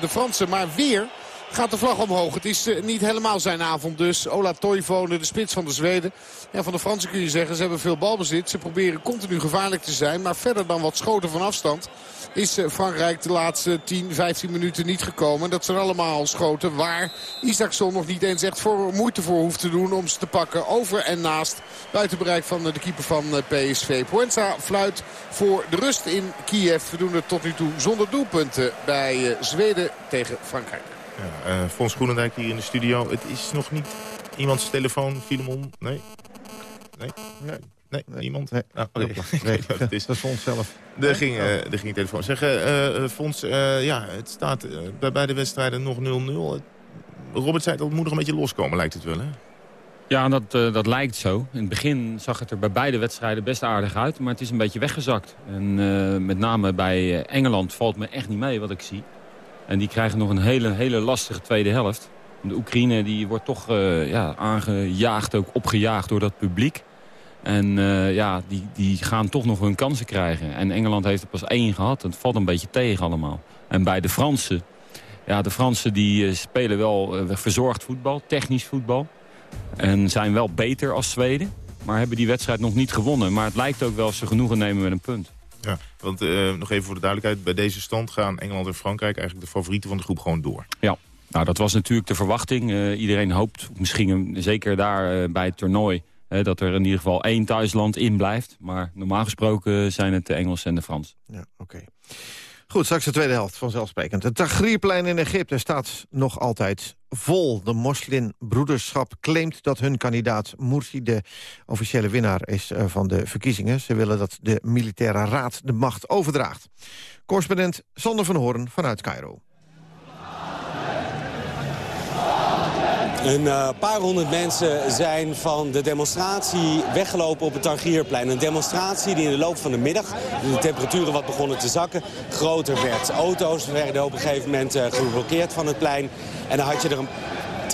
de Fransen. Maar weer gaat de vlag omhoog. Het is niet helemaal zijn avond dus. Ola Toivonen, de spits van de Zweden. Ja, van de Fransen kun je zeggen, ze hebben veel balbezit. Ze proberen continu gevaarlijk te zijn. Maar verder dan wat schoten van afstand is Frankrijk de laatste 10, 15 minuten niet gekomen. Dat zijn allemaal schoten waar Isaacson nog niet eens echt voor moeite voor hoeft te doen om ze te pakken. Over en naast buiten bereik van de keeper van PSV. Puenza fluit voor de rust in Kiev. We doen het tot nu toe zonder doelpunten bij Zweden tegen Frankrijk. Ja, uh, Fons Groenendijk hier in de studio. Het is nog niet iemands telefoon, Filemon? Nee? Nee? Nee. Nee, niemand? Nee, ah, okay. nee. dat, is, dat is Fons zelf. Er ging, uh, er ging telefoon. Zeggen, uh, Fons, ja, het staat bij beide wedstrijden nog 0-0. Robert zei dat het moet nog een beetje loskomen, lijkt het wel, hè? Ja, dat, dat lijkt zo. In het begin zag het er bij beide wedstrijden best aardig uit. Maar het is een beetje weggezakt. En met name bij Engeland valt me echt niet mee wat ik zie. En die krijgen nog een hele, hele lastige tweede helft. De Oekraïne die wordt toch uh, ja, aangejaagd, ook opgejaagd door dat publiek. En uh, ja, die, die gaan toch nog hun kansen krijgen. En Engeland heeft er pas één gehad. Het valt een beetje tegen allemaal. En bij de Fransen, ja, de Fransen die uh, spelen wel verzorgd voetbal, technisch voetbal. En zijn wel beter als Zweden. Maar hebben die wedstrijd nog niet gewonnen. Maar het lijkt ook wel of ze genoegen nemen met een punt. Ja, want uh, nog even voor de duidelijkheid. Bij deze stand gaan Engeland en Frankrijk eigenlijk de favorieten van de groep gewoon door. Ja, nou dat was natuurlijk de verwachting. Uh, iedereen hoopt, misschien zeker daar uh, bij het toernooi... dat er in ieder geval één thuisland in blijft. Maar normaal gesproken zijn het de Engelsen en de Frans. Ja, oké. Goed, straks de tweede helft vanzelfsprekend. Het Tagrierplein in Egypte staat nog altijd vol. De moslimbroederschap claimt dat hun kandidaat Morsi... de officiële winnaar is eh, van de verkiezingen. Ze willen dat de militaire raad de macht overdraagt. Correspondent Sander van Hoorn vanuit Cairo. Een eh, paar honderd mensen zijn van de demonstratie weggelopen op het Tangierplein. Een demonstratie die in de loop van de middag, de temperaturen wat begonnen te zakken, groter werd. Auto's werden op een gegeven moment eh, geblokkeerd van het plein. En dan had je er een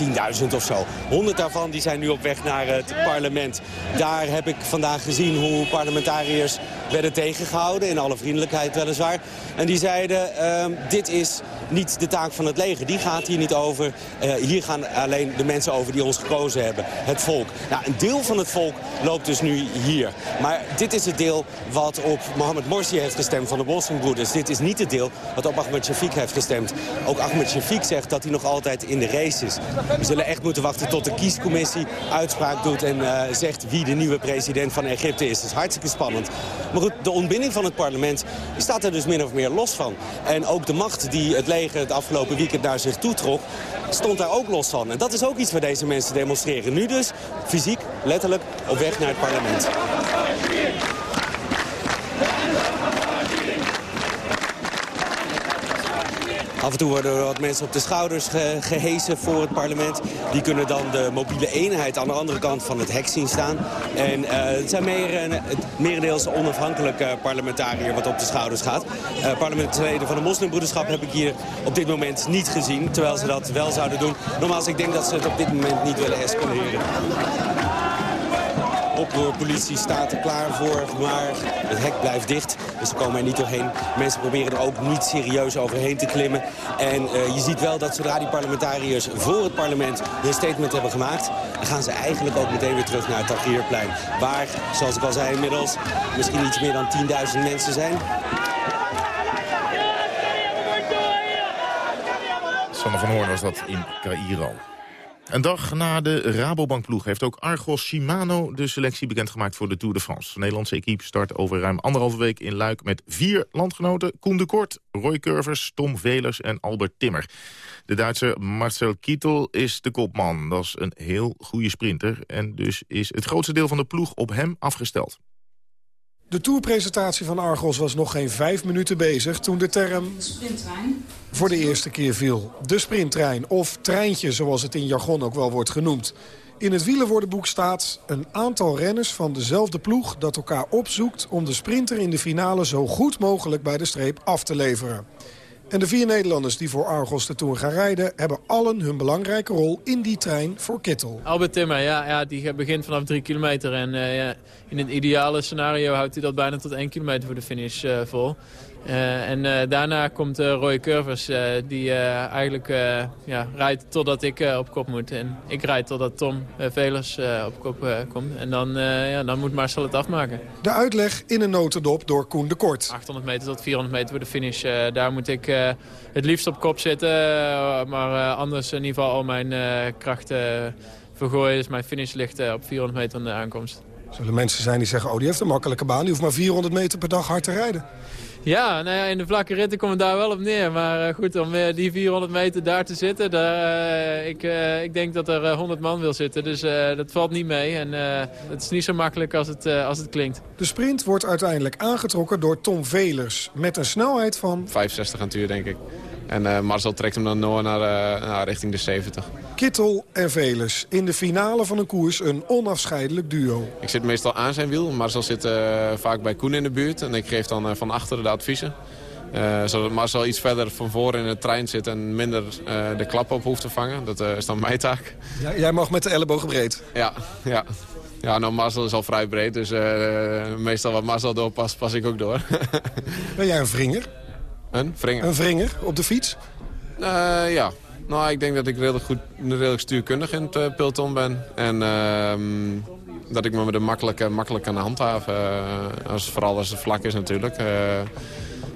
10.000 of zo. 100 daarvan die zijn nu op weg naar het parlement. Daar heb ik vandaag gezien hoe parlementariërs werden tegengehouden. In alle vriendelijkheid weliswaar. En die zeiden, ehm, dit is niet de taak van het leger. Die gaat hier niet over. Eh, hier gaan alleen de mensen over die ons gekozen hebben. Het volk. Nou, een deel van het volk loopt dus nu hier. Maar dit is het deel wat op Mohammed Morsi heeft gestemd van de Moslimbroeders. Dit is niet het deel wat op Ahmed Shafiq heeft gestemd. Ook Ahmed Shafiq zegt dat hij nog altijd in de race is. We zullen echt moeten wachten tot de kiescommissie uitspraak doet... en eh, zegt wie de nieuwe president van Egypte is. Dat is hartstikke spannend. Maar goed, de ontbinding van het parlement staat er dus min of meer los van. En ook de macht die het leger het afgelopen weekend naar zich toetrok... stond daar ook los van. En dat is ook iets waar deze mensen demonstreren. Nu dus, fysiek, letterlijk, op weg naar het parlement. Af en toe worden er wat mensen op de schouders ge gehesen voor het parlement. Die kunnen dan de mobiele eenheid aan de andere kant van het hek zien staan. En uh, het zijn meer, het merendeels onafhankelijke parlementariër wat op de schouders gaat. Uh, parlementsleden van de moslimbroederschap heb ik hier op dit moment niet gezien. Terwijl ze dat wel zouden doen. Nogmaals, ik denk dat ze het op dit moment niet willen escaleren oproerpolitie staat er klaar voor, maar het hek blijft dicht. Dus ze komen er niet doorheen. Mensen proberen er ook niet serieus overheen te klimmen. En uh, je ziet wel dat zodra die parlementariërs voor het parlement hun statement hebben gemaakt... dan gaan ze eigenlijk ook meteen weer terug naar het Tahrirplein. Waar, zoals ik al zei inmiddels, misschien iets meer dan 10.000 mensen zijn. Sanne van Hoorn was dat in Cairo. Een dag na de Rabobankploeg heeft ook Argos Shimano de selectie bekendgemaakt voor de Tour de France. De Nederlandse equipe start over ruim anderhalve week in Luik met vier landgenoten. Koen de Kort, Roy Curvers, Tom Velers en Albert Timmer. De Duitse Marcel Kittel is de kopman. Dat is een heel goede sprinter en dus is het grootste deel van de ploeg op hem afgesteld. De tourpresentatie van Argos was nog geen vijf minuten bezig... toen de term voor de eerste keer viel. De sprinttrein, of treintje zoals het in jargon ook wel wordt genoemd. In het wielerwoordenboek staat een aantal renners van dezelfde ploeg... dat elkaar opzoekt om de sprinter in de finale zo goed mogelijk bij de streep af te leveren. En de vier Nederlanders die voor Argos de Tour gaan rijden... hebben allen hun belangrijke rol in die trein voor Kittel. Albert Timmer, ja, ja die begint vanaf drie kilometer. En uh, ja, in het ideale scenario houdt hij dat bijna tot één kilometer voor de finish uh, vol. Uh, en daarna komt Roy Curvers, die eigenlijk ja, rijdt totdat ik op kop moet. En ik rijd totdat Tom Velers op kop komt. En dan, ja, dan moet Marcel het afmaken. De uitleg in een notendop door Koen de Kort. 800 meter tot 400 meter voor de finish. daar moet ik het liefst op kop zitten. maar anders in ieder geval al mijn krachten vergooien. Dus mijn finish ligt op 400 meter van de aankomst. Zullen mensen zijn die zeggen, oh die heeft een makkelijke baan. Die hoeft maar 400 meter per dag hard te rijden. Ja, nou ja, in de vlakke ritten komt het daar wel op neer. Maar uh, goed, om uh, die 400 meter daar te zitten, daar, uh, ik, ik denk dat er 100 man wil zitten. Dus dat valt niet mee en het is niet zo makkelijk als het, als het klinkt. De sprint wordt uiteindelijk aangetrokken door Tom Velers met een snelheid van... 65 aan het uur, denk ik. En uh, Marcel trekt hem dan door naar, uh, naar richting de 70. Kittel en Velers. In de finale van een koers een onafscheidelijk duo. Ik zit meestal aan zijn wiel. Marcel zit uh, vaak bij Koen in de buurt. En ik geef dan van achteren de adviezen. zodat Marcel iets verder van voren in de trein zit en minder de klap op hoeft te vangen. Dat is dan mijn taak. Ja, jij mag met de ellebogen breed? Ja, ja. Ja, nou Marcel is al vrij breed. Dus meestal wat Marcel doorpast, pas ik ook door. ben jij een vringer? Een vringer. Een vringer op de fiets? Uh, ja. Nou, ik denk dat ik redelijk, goed, redelijk stuurkundig in het uh, peloton ben. En uh, dat ik me met een makkelijk, makkelijk kan handhaven. als, vooral als het vlak is natuurlijk.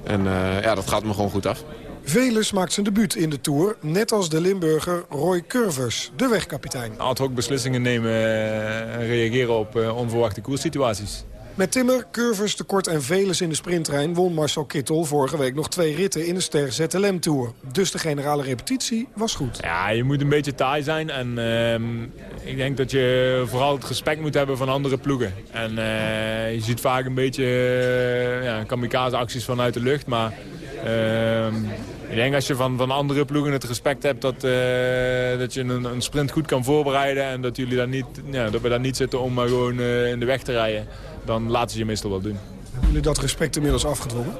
en ja, dat gaat me gewoon goed af. Velers maakt zijn debuut in de Tour, net als de Limburger Roy Curvers, de wegkapitein. Ad hoc beslissingen nemen en reageren op onverwachte koerssituaties. Met Timmer, Curvers, Tekort en Veles in de sprinttrein... won Marcel Kittel vorige week nog twee ritten in de Ster ZLM Tour. Dus de generale repetitie was goed. Ja, je moet een beetje taai zijn. En ehm, ik denk dat je vooral het respect moet hebben van andere ploegen. En eh, je ziet vaak een beetje uh, ja, kamikaze-acties vanuit de lucht. Maar ehm, ik denk als je van, van andere ploegen het respect hebt... dat, eh, dat je een, een, sprint goed kan voorbereiden... en dat, jullie daar niet, ja, dat we daar niet zitten om maar gewoon in de weg te rijden... dan laten ze je meestal wel doen. Hebben jullie dat respect inmiddels afgedwongen?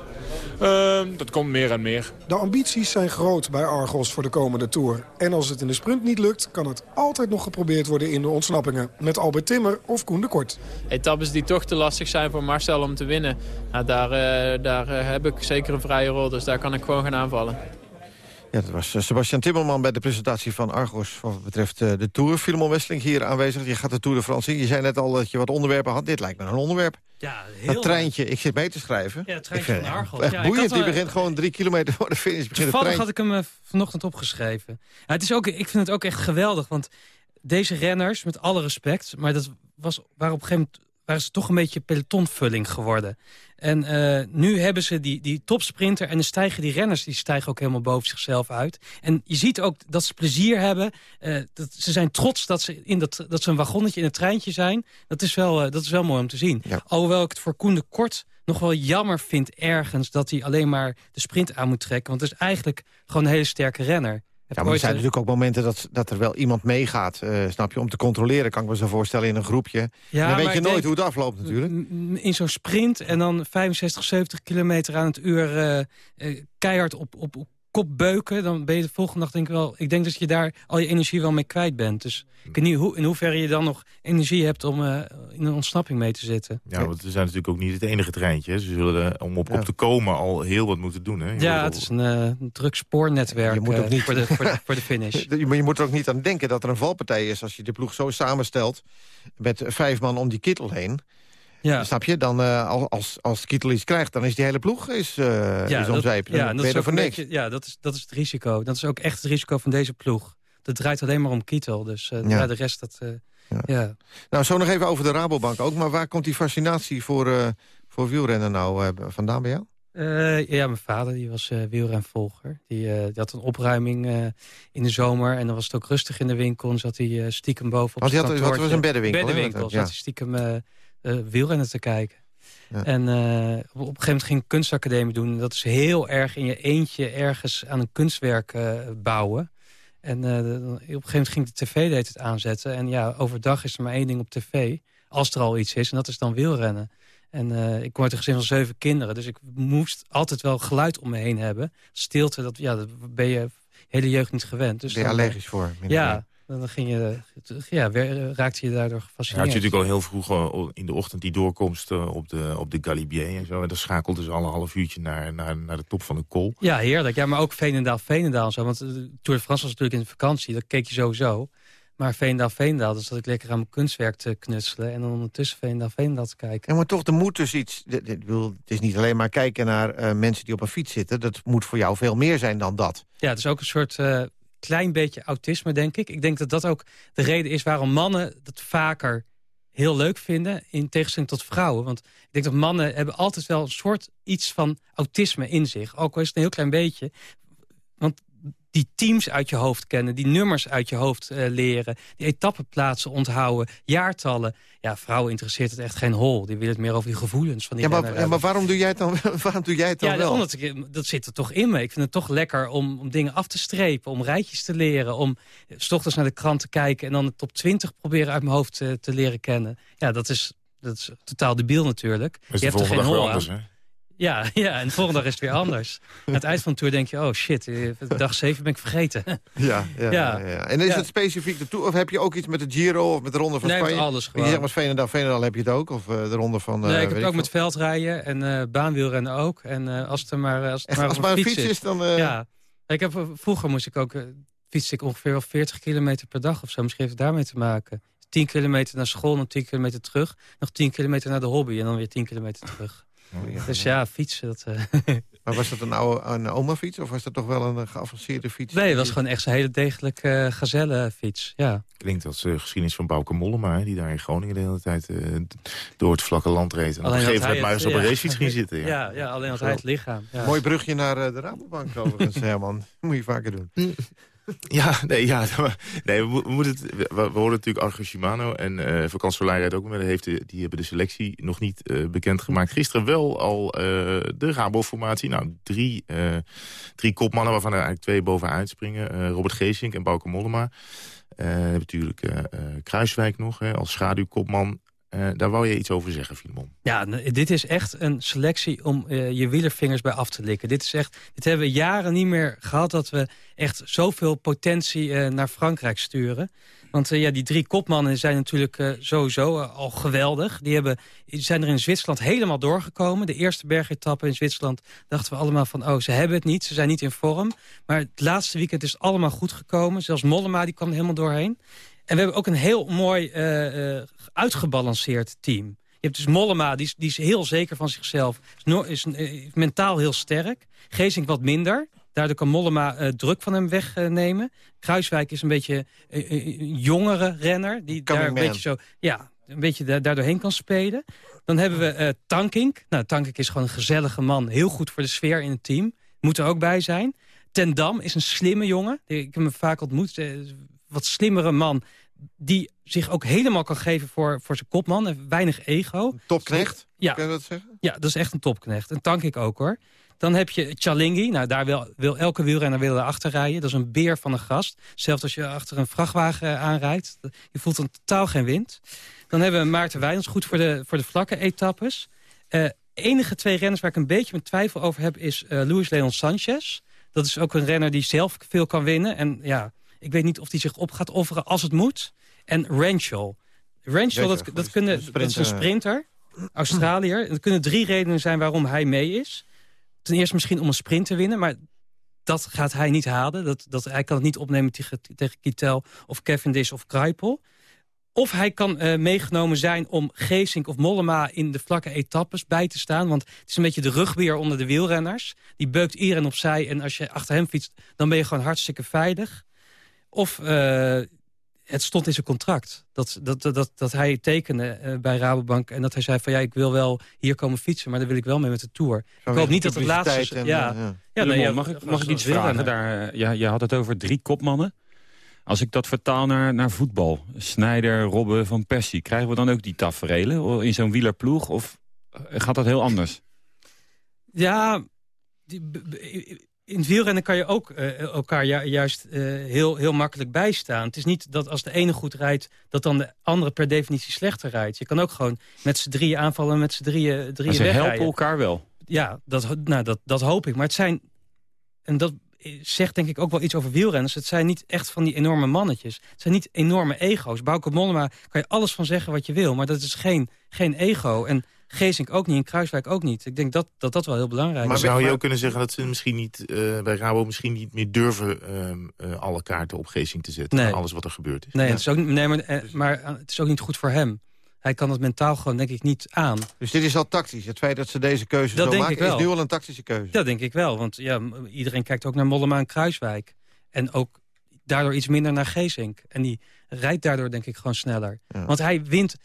Uh, dat komt meer en meer. De ambities zijn groot bij Argos voor de komende Tour. En als het in de sprint niet lukt, kan het altijd nog geprobeerd worden in de ontsnappingen. Met Albert Timmer of Koen de Kort. Etappes die toch te lastig zijn voor Marcel om te winnen. Nou, daar uh, daar uh, heb ik zeker een vrije rol, dus daar kan ik gewoon gaan aanvallen. Ja, dat was Sebastian Timmerman bij de presentatie van Argos... wat betreft de Tour. Filemon Westling hier aanwezig. Je gaat de Tour de France in. Je zei net al dat je wat onderwerpen had. Dit lijkt me een onderwerp. Ja, heel dat treintje, ik zit mee te schrijven. Ja, het treintje van Argos. Echt ja, boeiend, die al, begint gewoon drie kilometer voor de finish. Toevallig had ik hem vanochtend opgeschreven. Ja, het is ook, ik vind het ook echt geweldig, want deze renners, met alle respect... maar dat was, waren op een gegeven moment waren ze toch een beetje pelotonvulling geworden. En uh, nu hebben ze die, die topsprinter en dan stijgen die renners... die stijgen ook helemaal boven zichzelf uit. En je ziet ook dat ze plezier hebben. Uh, dat, ze zijn trots dat ze, in dat, dat ze een wagonnetje in het treintje zijn. Dat is wel, uh, dat is wel mooi om te zien. Ja. Alhoewel ik het voor Koen de Kort nog wel jammer vind ergens... dat hij alleen maar de sprint aan moet trekken. Want het is eigenlijk gewoon een hele sterke renner. Ja, maar er zijn natuurlijk ook momenten dat, dat er wel iemand meegaat, uh, snap je, om te controleren. Kan ik me zo voorstellen in een groepje. Ja, dan weet je nooit denk, hoe het afloopt natuurlijk. In zo'n sprint en dan 65, 70 kilometer aan het uur uh, uh, keihard op, op, op kop beuken, dan ben je de volgende dag denk ik wel... Ik denk dat je daar al je energie wel mee kwijt bent. Dus ik weet niet hoe, in hoeverre je dan nog energie hebt om uh, in een ontsnapping mee te zitten. Ja, want we zijn natuurlijk ook niet het enige treintje. Ze zullen om op, ja. op te komen al heel wat moeten doen. Hè. Je ja, het is een, uh, een druk spoornetwerk je moet ook niet... voor, de, voor, de, voor de finish. maar je moet er ook niet aan denken dat er een valpartij is... als je de ploeg zo samenstelt met vijf man om die kittel heen... Ja. Snap je? Dan, uh, als, als Kittel iets krijgt, dan is die hele ploeg is, uh, ja, is omzeep. Ja, dat is, voor niks. Beetje, ja dat, is, dat is het risico. Dat is ook echt het risico van deze ploeg. Dat draait alleen maar om Kittel. Dus uh, ja. de rest, dat... Ja. ja. Nou, zo nog even over de Rabobank ook. Maar waar komt die fascinatie voor, voor wielrennen nou vandaan bij jou? Uh, ja, mijn vader die was uh, wielrenvolger. Die, uh, die, had een opruiming in de zomer. En dan was het ook rustig in de winkel. En zat hij stiekem bovenop Want hij had, wat was een beddenwinkel? Beddenwinkel. Zat hij stiekem wielrennen te kijken. Ja. En uh, op, een gegeven moment ging ik kunstacademie doen. En dat is heel erg in je eentje ergens aan een kunstwerk uh, bouwen. En op een gegeven moment ging de tv deed het aanzetten. En ja, overdag is er maar één ding op tv. Als er al iets is. En dat is dan wielrennen. En ik uit een gezin van zeven kinderen. Dus ik moest altijd wel geluid om me heen hebben. Stilte, dat, ja, dat ben je hele jeugd niet gewend. Dus ben je allergisch voor? Ja, dan ging je, ja, raakte je daardoor gefascineerd. Ja, had je natuurlijk al heel vroeg in de ochtend die doorkomst op de, op de Galibier en zo. En dan schakelde ze alle half uurtje naar, naar, naar de top van de kool. Ja, heerlijk. Ja, maar ook Veenendaal, Veenendaal en zo. Want de Tour de France was natuurlijk in de vakantie. Dat keek je sowieso. Maar Veenendaal, Veenendaal, dus dat ik lekker aan mijn kunstwerk te knutselen. En dan ondertussen Veenendaal, Veenendaal te kijken. Ja, maar toch, er moet dus iets... Het is niet alleen maar kijken naar uh, mensen die op een fiets zitten. Dat moet voor jou veel meer zijn dan dat. Ja, het is ook een soort... Uh, klein beetje autisme, denk ik. Ik denk dat dat ook de reden is waarom mannen dat vaker heel leuk vinden... in tegenstelling tot vrouwen. Want ik denk dat mannen hebben altijd wel een soort iets van autisme in zich. Ook al is het een heel klein beetje. Want die teams uit je hoofd kennen, die nummers uit je hoofd uh, leren... die etappenplaatsen onthouden, jaartallen. Ja, vrouwen interesseert het echt geen hol. Die willen het meer over die gevoelens van die ja, maar, ja, maar waarom doe jij het dan, waarom doe jij het dan ja, wel? Omdat ik, dat zit er toch in me. Ik vind het toch lekker om, om dingen af te strepen, om rijtjes te leren... om s ochtends naar de krant te kijken en dan de top 20 proberen uit mijn hoofd te, te leren kennen. Ja, dat is, dat is totaal debiel natuurlijk. Is je hebt er geen hol anders, aan. Hè? Ja, ja, en de volgende dag is het weer anders. Aan het eind van de tour denk je, oh shit, dag 7 ben ik vergeten. Ja, ja, ja. ja, ja. En is Ja. het specifiek de tour, of heb je ook iets met de Giro of met de Ronde van Nee, met Spanje? alles Je gewoon. zegt maar Veenendaal, Veenendaal heb je het ook, of eh, de Ronde van... eh, nee, ik heb het ook met veldrijden en eh, baanwielrennen ook. En eh, als het er maar, als het maar als een fiets is, dan... eh, Ja, ik heb, vroeger moest ik ook, eh, fietste ik ongeveer wel 40 kilometer per dag of zo. Misschien heeft het daarmee te maken. 10 kilometer naar school, nog 10 kilometer terug. Nog 10 kilometer naar de hobby en dan weer 10 kilometer terug. Dus ja, fietsen. Dat, eh, Maar was dat een oude een oma-fiets of was dat toch wel een eh, geavanceerde fiets? nee, het was gewoon echt een hele degelijke uh, gazellenfiets. Ja. Klinkt als uh, geschiedenis van Bouke Mollema... die daar in Groningen de hele tijd uh, door het vlakke land reed. En op een gegeven moment maar eens op een racefiets ging zitten. Ja, ja, ja alleen had hij het lichaam. Ja. Mooi brugje naar uh, de Rabobank overigens, Herman. Moet je vaker doen. Ja, nee, ja, nee we, moeten we, horen natuurlijk Argo Shimano en uh, Vakansolei rijdt ook mee. Heeft die hebben de selectie nog niet uh, bekendgemaakt. Gisteren wel al uh, de Rabo-formatie. Nou, drie, drie kopmannen waarvan er eigenlijk twee bovenuit springen. Robert Geesink en Bauke Mollema. natuurlijk Kruiswijk nog hè, als schaduwkopman. Uh, daar wou je iets over zeggen, Filemon. Ja, dit is echt een selectie om uh, je wielervingers bij af te likken. Dit, is echt, dit hebben we jaren niet meer gehad... dat we echt zoveel potentie uh, naar Frankrijk sturen. Want ja, die drie kopmannen zijn natuurlijk sowieso al geweldig. Die, hebben, zijn er in Zwitserland helemaal doorgekomen. De eerste bergetappe in Zwitserland dachten we allemaal van... oh, ze hebben het niet, ze zijn niet in vorm. Maar het laatste weekend is allemaal goed gekomen. Zelfs Mollema die kwam helemaal doorheen. En we hebben ook een heel mooi uh, uh, uitgebalanceerd team. Je hebt dus Mollema, die is, die is heel zeker van zichzelf. Is, no, is uh, mentaal heel sterk. Geesink wat minder. Daardoor kan Mollema druk van hem wegnemen. Kruiswijk is een beetje een jongere renner. Die daar een beetje, zo, ja, een beetje da daardoorheen kan spelen. Dan hebben we Tankink. Nou, Tankink is gewoon een gezellige man. Heel goed voor de sfeer in het team. Moet er ook bij zijn. Ten Dam is een slimme jongen. Ik heb hem vaak ontmoet wat slimmere man die zich ook helemaal kan geven voor, voor zijn kopman. En weinig ego. Topknecht, ja. kan je dat zeggen? Ja, dat is echt een topknecht. En tank ik ook hoor. Dan heb je Chalingi. Nou, daar wil, wil elke wielrenner willen achter rijden. Dat is een beer van een gast. Zelfs als je achter een vrachtwagen aanrijdt. Je voelt dan totaal geen wind. Dan hebben we Maarten Wijnands. Goed voor de, voor de vlakke etappes. Uh, enige twee renners waar ik een beetje mijn twijfel over heb... is uh, Luis Leon Sanchez. Dat is ook een renner die zelf veel kan winnen. En ja, ik weet niet of hij zich op gaat offeren als het moet. En Rancho. Rancho, dat, dat, kunnen, dat is een sprinter, Australiër. Er kunnen drie redenen zijn waarom hij mee is. Ten eerste misschien om een sprint te winnen, maar dat gaat hij niet halen. Dat, dat, hij kan het niet opnemen tegen, tegen Kittel of Cavendish of Kruipel. Of hij kan uh, meegenomen zijn om Geesink of Mollema in de vlakke etappes bij te staan. Want het is een beetje de rugbeer onder de wielrenners. Die beukt iedereen opzij en als je achter hem fietst... dan ben je gewoon hartstikke veilig. Of uh, het stond in zijn contract. Dat, dat, dat, dat hij tekende uh, bij Rabobank. En dat hij zei van ja, ik wil wel hier komen fietsen. Maar dan wil ik wel mee met de Tour. ik hoop niet dat het laatste... En, ja, ja. ja, nee, ja, mag ik, mag ik iets vragen? Daar, ja, je had het over drie kopmannen. Als ik dat vertaal naar, naar voetbal. Snijder, Robben, Van Persie. Krijgen we dan ook die taferelen in zo'n wielerploeg? Of gaat dat heel anders? Ja, die, in het wielrennen kan je ook uh, elkaar ju juist uh, heel, heel makkelijk bijstaan. Het is niet dat als de ene goed rijdt... dat dan de andere per definitie slechter rijdt. Je kan ook gewoon met z'n drieën aanvallen... en met z'n drieën, drieën ze wegrijden. helpen elkaar wel. Ja, dat, nou, dat, dat hoop ik. Maar het zijn... En dat zegt denk ik ook wel iets over wielrenners. Het zijn niet echt van die enorme mannetjes. Het zijn niet enorme ego's. Bauke Mollema kan je alles van zeggen wat je wil. Maar dat is geen, geen ego. En Geesink ook niet en Kruiswijk ook niet. Ik denk dat dat, dat wel heel belangrijk maar is. Maar zou je ook kunnen zeggen dat ze misschien niet uh, bij Rabo misschien niet meer durven uh, uh, alle kaarten op Geesink te zetten? Nee. Alles wat er gebeurd is. Nee, ja. het is ook, nee maar, maar het is ook niet goed voor hem. Hij kan het mentaal gewoon denk ik niet aan. Dus dit is al tactisch? Het feit dat ze deze keuze dat zo denk maken ik wel. is nu al een tactische keuze? Dat denk ik wel. Want ja, iedereen kijkt ook naar Mollema en Kruiswijk. En ook daardoor iets minder naar Geesink. En die rijdt daardoor denk ik gewoon sneller. Ja. Want hij wint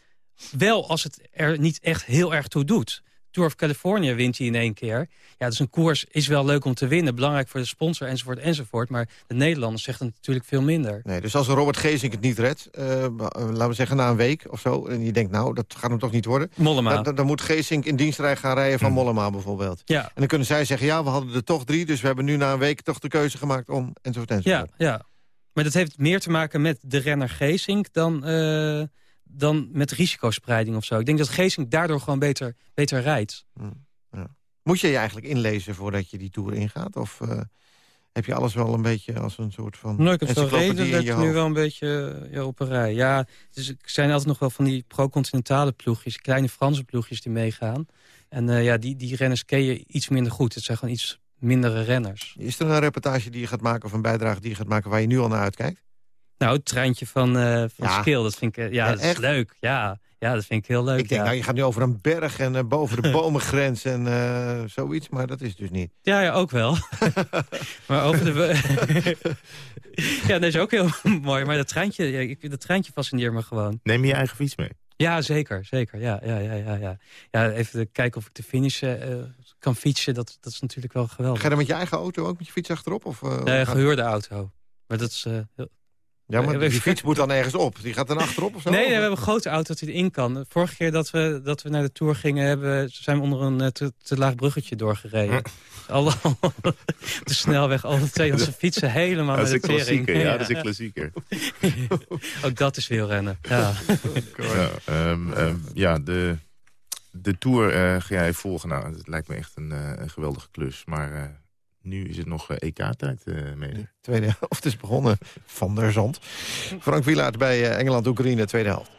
wel als het er niet echt heel erg toe doet. Tour of California wint hij in één keer. Ja, dus een koers is wel leuk om te winnen. Belangrijk voor de sponsor, enzovoort, enzovoort. Maar de Nederlanders zeggen het natuurlijk veel minder. Nee, dus als Robert Geesink het niet redt, uh, laten we zeggen na een week of zo... en je denkt, nou, dat gaat hem toch niet worden... Mollema. Dan, dan moet Geesink in dienstrij gaan rijden van hm. Mollema bijvoorbeeld. Ja. En dan kunnen zij zeggen, ja, we hadden er toch drie... dus we hebben nu na een week toch de keuze gemaakt om... enzovoort, enzovoort. Ja, ja. Maar dat heeft meer te maken met de renner Geesink dan... Uh dan met risicospreiding of zo. Ik denk dat Geesink daardoor gewoon beter, beter rijdt. Ja. Moet je je eigenlijk inlezen voordat je die Tour ingaat? Of uh, heb je alles wel een beetje als een soort van... Nou, ik heb zo redelijk nu wel een beetje ja, op een rij. Ja, dus er zijn altijd nog wel van die pro-continentale ploegjes... kleine Franse ploegjes die meegaan. En uh, ja, die, die renners ken je iets minder goed. Het zijn gewoon iets mindere renners. Is er een reportage die je gaat maken of een bijdrage die je gaat maken... waar je nu al naar uitkijkt? Nou, het treintje van, uh, van ja. Skill, dat vind ik ja, dat is leuk. Ja. Ja, dat vind ik heel leuk. Ik denk, ja. nou, je gaat nu over een berg en eh, boven de bomengrens en eh, zoiets. Maar dat is dus niet. Ja, ja, ook wel. maar over de... ja, dat is ook heel mooi. Maar dat treintje, ja, ik, dat treintje fascineert me gewoon. Neem je je eigen fiets mee? Ja, zeker. zeker. Ja, ja, ja, ja, ja. ja even kijken of ik de finish eh, kan fietsen. Dat, dat is natuurlijk wel geweldig. Ga je dan met je eigen auto ook met je fiets achterop? Of, uh, nee, gehuurde auto. Maar dat is... Uh, heel... Ja, maar die fiets moet dan ergens op. Die gaat dan achterop of zo? Nee, nee we hebben een grote auto dat hij erin kan. Vorige keer dat we, dat we naar de Tour gingen... Hebben, zijn we onder een te, te laag bruggetje doorgereden. Alle, de snelweg, alle twee onze fietsen helemaal dat naar de tering. Ja, ja, dat is een klassieker. Ook dat is wielrennen, ja. ja, um, um, ja de, de Tour uh, ga jij volgen. Nou, het lijkt me echt een, uh, een geweldige klus. Maar... Uh, nu is het nog EK-tijd, uh, mede. Tweede helft is begonnen. Van der Zand. Frank Wielaert bij uh, Engeland-Oekraïne, tweede helft.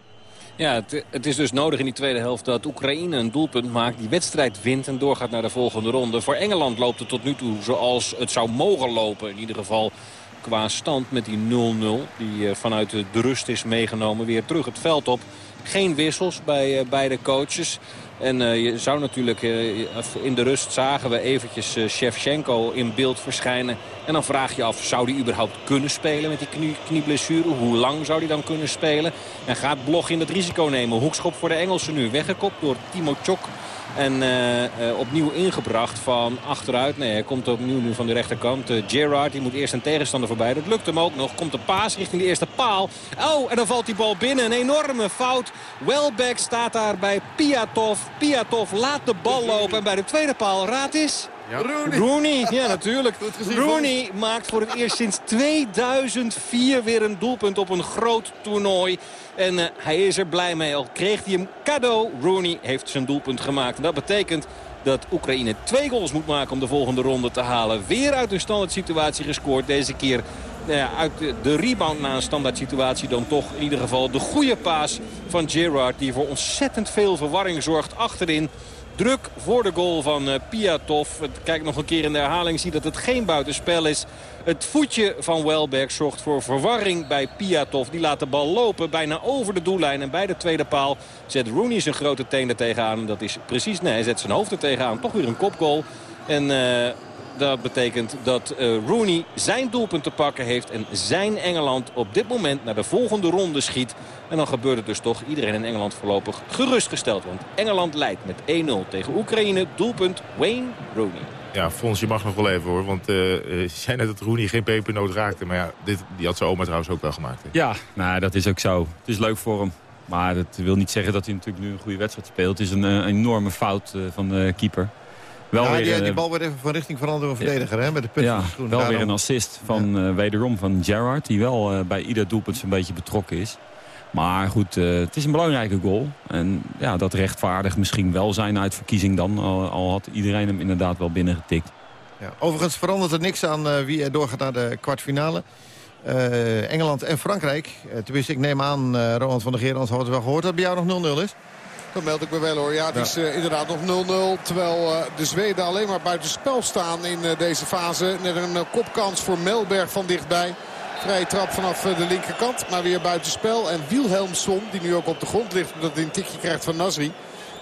Ja, het, het, is dus nodig in die tweede helft dat Oekraïne een doelpunt maakt... die wedstrijd wint en doorgaat naar de volgende ronde. Voor Engeland loopt het tot nu toe zoals het zou mogen lopen. In ieder geval qua stand met die 0-0. Die uh, vanuit de rust is meegenomen. Weer terug het veld op. Geen wissels bij uh, beide coaches. En uh, je zou natuurlijk uh, in de rust zagen we eventjes uh, Shevchenko in beeld verschijnen. En dan vraag je af, zou hij überhaupt kunnen spelen met die knie, knieblessure? Hoe lang zou hij dan kunnen spelen? En gaat Blog in het risico nemen? Hoekschop voor de Engelsen nu. Weggekopt door Timo Tjok. En uh, uh, opnieuw ingebracht van achteruit. Nee, hij komt opnieuw nu van de rechterkant. Uh, Gerrard, die moet eerst een tegenstander voorbij. Dat lukt hem ook nog. Komt de paas richting de eerste paal. Oh, en dan valt die bal binnen. Een enorme fout. Welbeck staat daar bij Piatov. Piatov laat de bal lopen. En bij de tweede paal, raad is... Ja. Rooney. Rooney, ja natuurlijk. Rooney maakt voor het eerst sinds 2004 weer een doelpunt op een groot toernooi. En uh, hij is er blij mee. Al kreeg hij hem cadeau. Rooney heeft zijn doelpunt gemaakt. En dat betekent dat Oekraïne twee goals moet maken om de volgende ronde te halen. Weer uit een standaard situatie gescoord. Deze keer nou ja, uit de, rebound na een standaard situatie dan toch in ieder geval de goede paas van Gerrard. Die voor ontzettend veel verwarring zorgt achterin. Druk voor de goal van uh, Piatov. Kijk nog een keer in de herhaling. Zie dat het geen buitenspel is. Het voetje van Welbeck zorgt voor verwarring bij Piatov. Die laat de bal lopen bijna over de doellijn. En bij de tweede paal zet Rooney zijn grote teen er tegenaan. En dat is precies, nee, hij zet zijn hoofd er tegenaan. Toch weer een kopgoal. En uh, dat betekent dat uh, Rooney zijn doelpunt te pakken heeft. En zijn Engeland op dit moment naar de volgende ronde schiet. En dan gebeurt het dus toch. Iedereen in Engeland voorlopig gerustgesteld. Want Engeland leidt met 1-0 tegen Oekraïne. Doelpunt Wayne Rooney. Ja, Fons, je mag nog wel even hoor. Want uh, je zei net dat Rooney geen pepernoot raakte. Maar ja, dit, die had zijn oma trouwens ook wel gemaakt. Hè? Ja, nou, dat is ook zo. Het is leuk voor hem. Maar dat wil niet zeggen dat hij natuurlijk nu een goede wedstrijd speelt. Het is een, een enorme fout uh, van de keeper. Wel ja, weer, die, die bal werd even van richting een verdediger, hè? Met de punt ja, van de schoen. wel Daarom. weer een assist van ja. uh, wederom van Gerrard. Die wel uh, bij ieder doelpunt zo'n beetje betrokken is. Maar goed, uh, het is een belangrijke goal. En ja, dat rechtvaardigt misschien wel zijn uitverkiezing dan. Al, al had iedereen hem inderdaad wel binnengetikt. Ja, overigens verandert er niks aan wie er doorgaat naar de kwartfinale. Engeland en Frankrijk. tenminste, ik neem aan, Roland van der Gerans had het wel gehoord... dat bij jou nog 0-0 is. Dat meld ik me wel hoor. Ja, het is uh, inderdaad nog 0-0. Terwijl uh, de Zweden alleen maar buiten spel staan in uh, deze fase. Net een kopkans voor Melberg van dichtbij. Vrije trap vanaf de linkerkant. Maar weer buiten spel. En Wilhelmsson, die nu ook op de grond ligt... omdat hij een tikje krijgt van Nasri.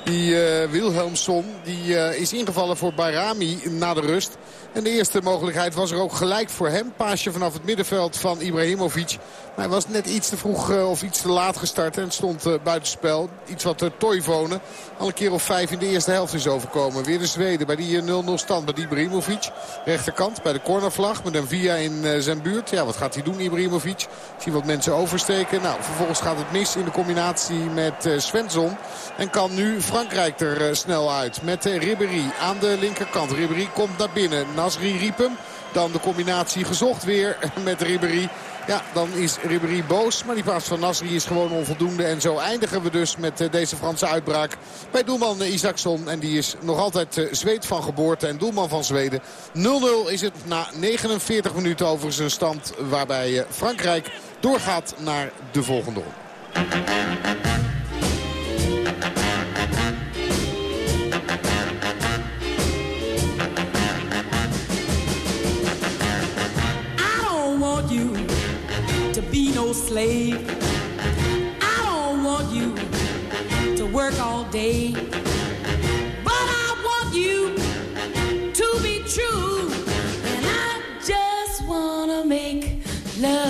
Die Wilhelmsson die, is ingevallen voor Bayrami na de rust. En de eerste mogelijkheid was er ook gelijk voor hem. Paasje vanaf het middenveld van Ibrahimovic. Maar hij was net iets te vroeg uh, of iets te laat gestart. En stond uh, buitenspel. Iets wat uh, Toivonen al een keer of vijf in de eerste helft is overkomen. Weer de Zweden bij die 0-0 stand bij Ibrahimovic. Rechterkant bij de cornervlag met een via in zijn buurt. Ja, wat gaat hij doen Ibrahimovic? Zie wat mensen oversteken. Nou, vervolgens gaat het mis in de combinatie met Svensson. En kan nu Frankrijk er snel uit. Met Ribéry aan de linkerkant. Ribéry komt naar binnen. Nasri riep hem. Dan de combinatie gezocht weer met Ribéry. Ja, dan is Ribéry boos. Maar die paas van Nasri is gewoon onvoldoende. En zo eindigen we dus met deze Franse uitbraak bij doelman Isaacson. En die is nog altijd Zweed van geboorte en doelman van Zweden. 0-0 is het na 49 minuten over zijn stand. Waarbij Frankrijk doorgaat naar de volgende. Slave. I don't want you to work all day. But I want you to be true. And I just wanna make love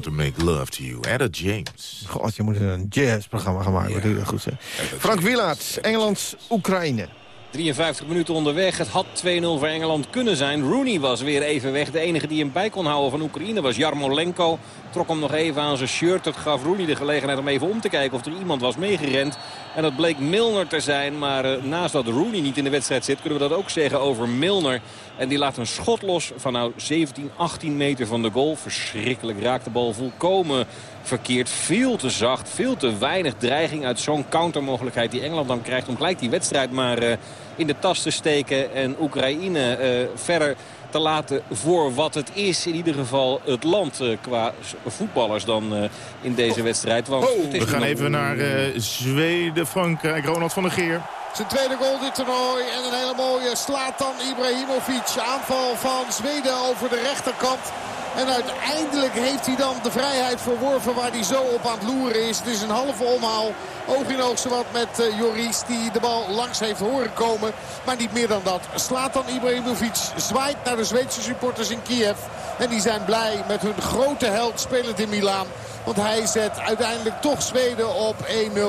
to make love to you. Etta James. God, je moet een jazzprogramma gaan maken. Dat goed, zeg. Frank Wielaert, Engeland, Oekraïne. 53 minuten onderweg. Het had 2-0 voor Engeland kunnen zijn. Rooney was weer even weg. De enige die hem bij kon houden van Oekraïne was Jarmolenko. Trok hem nog even aan zijn shirt. Dat gaf Rooney de gelegenheid om even om te kijken of er iemand was meegerend. En dat bleek Milner te zijn. Maar eh, naast dat Rooney niet in de wedstrijd zit... kunnen we dat ook zeggen over Milner. En die laat een schot los van nou 17, 18 meter van de goal. Verschrikkelijk raakt de bal volkomen verkeerd. Veel te zacht, veel te weinig dreiging uit zo'n countermogelijkheid die Engeland dan krijgt... om gelijk die wedstrijd maar eh, in de tas te steken en Oekraïne eh, verder te laten voor wat het is. In ieder geval het land eh, qua voetballers dan eh, in deze wedstrijd. Want het is We gaan even naar eh, Zweden, Frankrijk. Ronald van der Geer. Zijn tweede goal dit toernooi. En een hele mooie slaat dan Ibrahimovic. Aanval van Zweden over de rechterkant. En uiteindelijk heeft hij dan de vrijheid verworven waar hij zo op aan het loeren is. Het is een halve omhaal. Oog in oog zowat met eh, Joris die de bal langs heeft horen komen. Maar niet meer dan dat. Slaat dan Ibrahimovic. Zwaait naar de Zweedse supporters in Kiev. En die zijn blij met hun grote held spelend in Milaan. Want hij zet uiteindelijk toch Zweden op 1-0.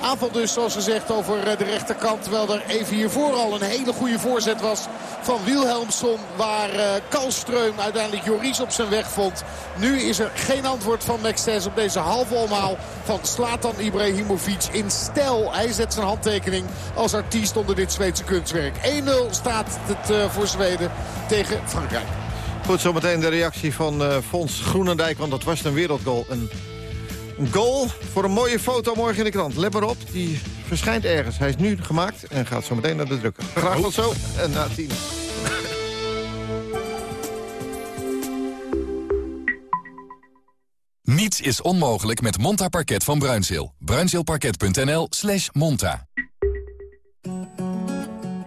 Aanval dus zoals gezegd over eh, de rechterkant. Terwijl er even hiervoor al een hele goede voorzet was van Wilhelmsson. Waar eh, Kalström uiteindelijk Joris op zijn weg vond. Nu is er geen antwoord van Maxes op deze halve omhaal van Slatan Ibrahimovic in stijl. Hij zet zijn handtekening als artiest onder dit Zweedse kunstwerk. 1-0 staat het eh, voor Zweden tegen Frankrijk. Goed, zometeen de reactie van eh Fons Groenendijk, want dat was een wereldgoal. Een, een goal voor een mooie foto morgen in de krant. Let maar op, die verschijnt ergens. Hij is nu gemaakt en gaat zo meteen naar de drukker. Graag tot zo en na tien. Niets is onmogelijk met Monta Parket van Bruinzeel. Bruinzeelparket.nl slash monta.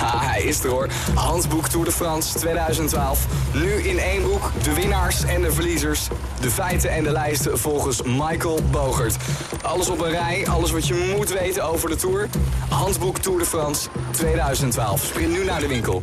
Ja, hij is er hoor. Handboek Tour de France 2012. Nu in één boek de winnaars en de verliezers. De feiten en de lijsten volgens Michael Bogert. Alles op een rij, alles wat je moet weten over de Tour. Handboek Tour de France 2012. Sprint nu naar de winkel.